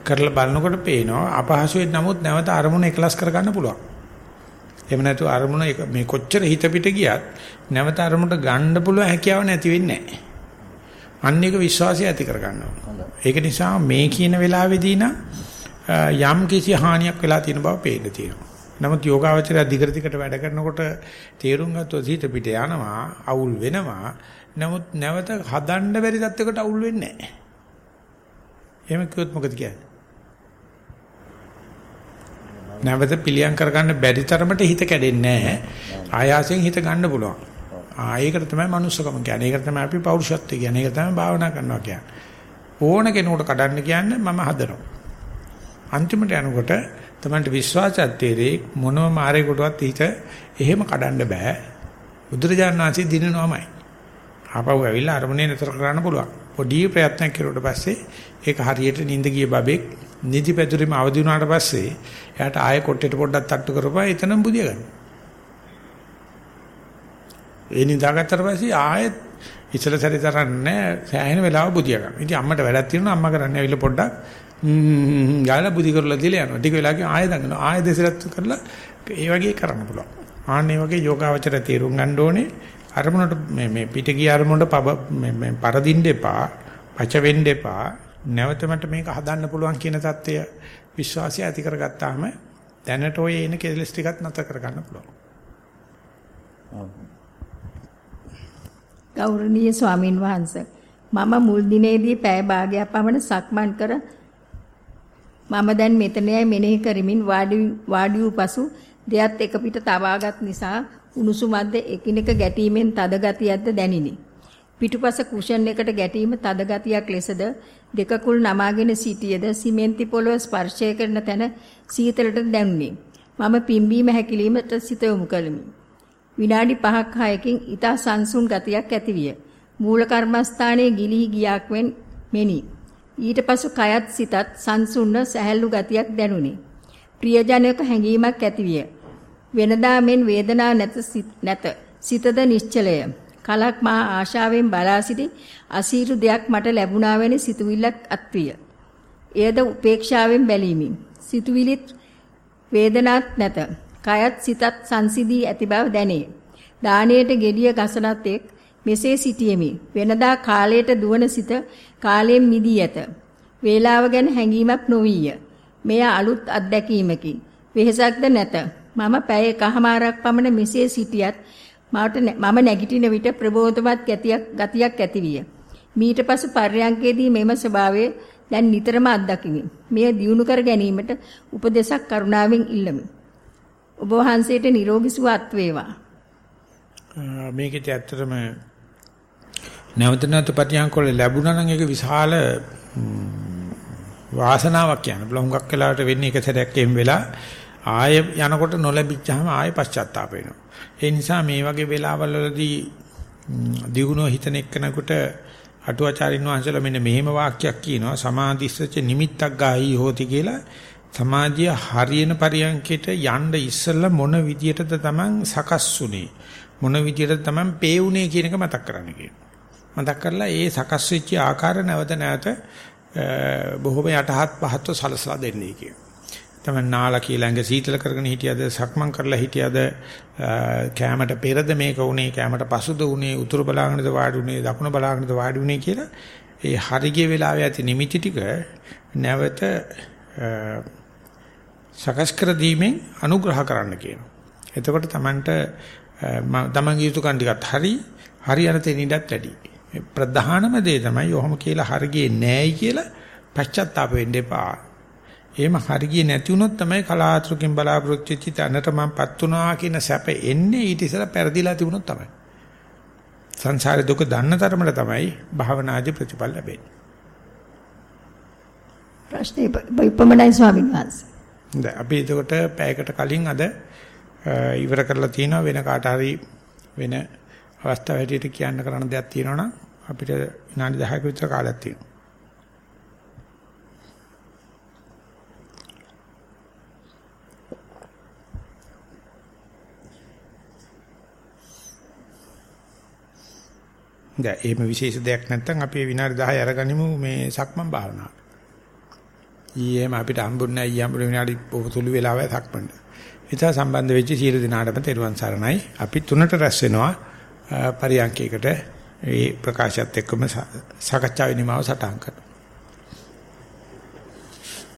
කරලා බලනකොට පේනවා අපහසුයෙන් නමුත් නැවත අරමුණ එකලස් කරගන්න පුළුවන්. එහෙම නැතු අරමුණ මේ කොච්චර හිත පිට ගියත් නැවත අරමුණට ගන්න පුළුවන් හැකියාව නැති වෙන්නේ නැහැ. අන්න එක විශ්වාසය ඇති කරගන්නවා. ඒක නිසා මේ කියන වෙලාවේදී නම් යම් කිසි හානියක් වෙලා තියෙන බව පේන්න තියෙනවා. නමුත් යෝගාවචරය දිගට දිගට වැඩ කරනකොට තේරුම් ගත්තොත් හිත පිට යනවා, අවුල් වෙනවා. නමුත් නැවත හදන්න බැරි තත්යකට අවුල් වෙන්නේ නැහැ. එහෙම කිව්වොත් මොකද කියන්නේ? නැවත පිළියම් කරගන්න බැරි තරමට හිත කැඩෙන්නේ නැහැ. ආයාසයෙන් හිත ගන්න පුළුවන්. ආ ඒකට තමයි manussකම කියන්නේ. ඒකට තමයි අපි පෞරුෂත්වය කියන්නේ. ඒක තමයි භාවනා කරනවා කියන්නේ. ඕන කෙනෙකුට කඩන්න කියන්නේ මම හදනවා. අන්තිමට යනකොට තමන්ට විශ්වාසයක් තේරෙයි මොනම මාරේකටවත් හිත එහෙම කඩන්න බෑ. බුදුරජාණන් වහන්සේ දිනනවාමයි. ආපහු ඇවිල්ලා අරමුණේ නතර කරන්න පුළුවන්. පොඩි ප්‍රයත්නයක් කරුවට පස්සේ ඒක හරියට නිින්ද ගිය බබෙක් නිදි පැදුරෙම අවදි වුණාට පස්සේ එයාට ආයෙ කොට්ටේට පොඩ්ඩක් තට්ටු කරපුවා එතනම බුදිය ගන්න. ඒ නිදාගත්තට පස්සේ ආයෙත් ඉතල සැරේ තරන්නේ සෑහෙන වෙලාව බුදිය ගන්න. ඉතින් අම්මට වැඩක් තියෙනවා අම්මා කරන්නේ ඇවිල්ලා පොඩ්ඩක් ම්ම් ගාලා බුදි කරලා දීලා යනවා. ටික වෙලාවකින් ආයෙ දඟනවා. ආයෙ දෙසරත් කරලා ඒ වගේ කරන්න පුළුවන්. ආන්නේ වගේ යෝගාවචර තීරුම් ගන්න ඕනේ. අරමුණට මේ මේ පිට ගිය අරමුණට පබ මේ පරදින්න එපා. පච වෙන්න එපා. නැවත මට මේක හදන්න පුළුවන් කියන தත්ත්වය විශ්වාසය ඇති කරගත්තාම දැනට ඔය එන කෙලස් ටිකත් නැතර කරගන්න පුළුවන්. ගෞරවනීය ස්වාමින් වහන්සේ මම මුල් දිනේදී පැය භාගයක් පමණ සක්මන් කර මම දැන් මෙතනයි මෙනෙහි කරමින් වාඩි වාඩි වූ පසු දෙයත් එක පිට තවාගත් නිසා උණුසුමද්ද එකිනෙක ගැටීමෙන් තද ගතියක්ද දැනිනි. පිටුපස කුෂන් එකට ගැටීම තද ගතියක් ලෙසද දෙකකුල් නමාගෙන සිටියේද සිමෙන්ති පොළොව ස්පර්ශය කරන තැන සීතලට දැනුනි. මම පිම්බීම හැකිලීමට සිත යොමු කළෙමි. විනාඩි 5ක් 6කින් ඊතා සංසුන් ගතියක් ඇතිවිය. මූල කර්මස්ථානයේ ගිලිහි ගියාක් මෙනි. ඊට පසු කයත් සිතත් සංසුන්න සැහැල්ලු ගතියක් දැනුනි. ප්‍රියජනක හැඟීමක් ඇතිවිය. වෙනදා මෙන් වේදනාවක් නැත නැත. සිතද නිශ්චලය. කලක් මා ආශාවෙන් බලා සිටි අසීරු දෙයක් මට ලැබුණා වැනි සිතුවිල්ලක් අත්විය. එයද උපේක්ෂාවෙන් බැලීමි. සිතුවිලිත් වේදනාවක් නැත. කයත් සිතත් සංසිදී ඇති බව දැනේ. දාණයට gediya ගසනත් එක් මෙසේ සිටියෙමි. වෙනදා කාලයට දුවන සිත කාලයෙන් මිදී ඇත. වේලාව ගැන හැඟීමක් නොවිය. මෙය අලුත් අත්දැකීමකි. වෙහසක්ද නැත. මම පැය එකහමාරක් පමණ මෙසේ සිටියත් මට මම නැගිටින විට ප්‍රබෝධවත් ගතියක් ගතියක් ඇතිවිය. මීට පසු පර්යංකයේදී මෙම ස්වභාවය දැන් නිතරම අත්දකිමි. මෙය දියුණු කර ගැනීමට උපදේශක් කරුණාවෙන් ඉල්ලමි. ඔබ වහන්සේට නිරෝගී සුවත් වේවා. මේකෙත් ඇත්තටම නැවත නැවත පරියන්කොල ලැබුණා නම් ඒක විශාල වාසනාවක් කියන බල හුඟක් වෙලාවට වෙන්නේ එක සැරයක් එම් වෙලා ආය යනකොට නොලැබිච්චාම ආය පශ්චාත්තාප වෙනවා. ඒ නිසා මේ වගේ වෙලාවල් වලදී දිනුනෝ හිතන එක්කනකට අටුවාචාරින් වහන්සේලා මෙන්න මෙහෙම වාක්‍යයක් කියනවා සමාධිස්සච නිමිත්තක් ගාහි හෝති කියලා සමාධිය හරියන පරියන්කෙට යන්න ඉස්සෙල්ලා මොන විදියටද Taman සකස්ුනේ මොන විදියටද Taman පේුනේ කියන එක මතක් කරන්න කියනවා. මතක් කරලා ඒ සකස් වෙච්ච ආකාර නැවත නැවත බොහොම යටහත් පහත්ව සලසලා දෙන්නේ කියන. තමයි නාලා කියලා ඇඟ සීතල කරගෙන හිටියද සක්මන් කරලා හිටියද කැමරට පෙරද මේක උනේ කැමරට පසුද උනේ උතුරු බලාගෙනද වාඩි උනේ දකුණ බලාගෙනද වාඩි උනේ කියලා ඒ හරිගේ වෙලාවේ ඇති නිමිති ටික නැවත සකස් කර දීමෙන් අනුග්‍රහ කරන්න කියනවා. එතකොට Tamanට තමන්ගේ යුතුයකම් ටිකත් හරි හරියන තැනින්දත් වැඩි. ප්‍රධානම දේ තමයි ඔහොම කියලා හරියේ නෑයි කියලා පශ්චාත්තාප වෙන්න එපා. එහෙම හරියේ නැති වුණොත් තමයි කලාතුරකින් බලාපොරොත්තු වෙච්ච තැනට මමපත් වුණා කියන සැප එන්නේ ඊට ඉස්සෙල්ලා පෙරදිලා තිබුණොත් තමයි. සංසාරේ දුක දන්න තරමට තමයි භාවනාදී ප්‍රතිඵල ලැබෙන්නේ. ප්‍රශ්නේ ඉපමණයි ස්වාමීන් වහන්සේ. දැන් අපි එතකොට පැයකට කලින් අද ඉවර කරලා තියෙනවා වෙන කාට හරි වෙන අවස්ථාව හැටියට කියන්න කරන්න දෙයක් තියෙනවා නම් අපිට විනාඩි 10ක විතර කාලයක් තියෙනවා. දැන් එහෙම විශේෂ දෙයක් නැත්නම් අපි විනාඩි 10 අරගනිමු මේ සක්මන් භාවනාව. ඊයේම අපිට හම්බුන්නේ ඊය හම්බුනේ විනාඩි පොතුළු වෙලාවයි සක්මන්ට. ඉතින් සම්බන්ධ වෙච්ච සියලු දෙනාටම තෙරුවන් සරණයි. අපි තුනට රැස් වෙනවා පරියන්කයකට ඒ ප්‍රකාශයත් එක්කම සාකච්ඡාවේ නිමාව සටහන් කරනවා.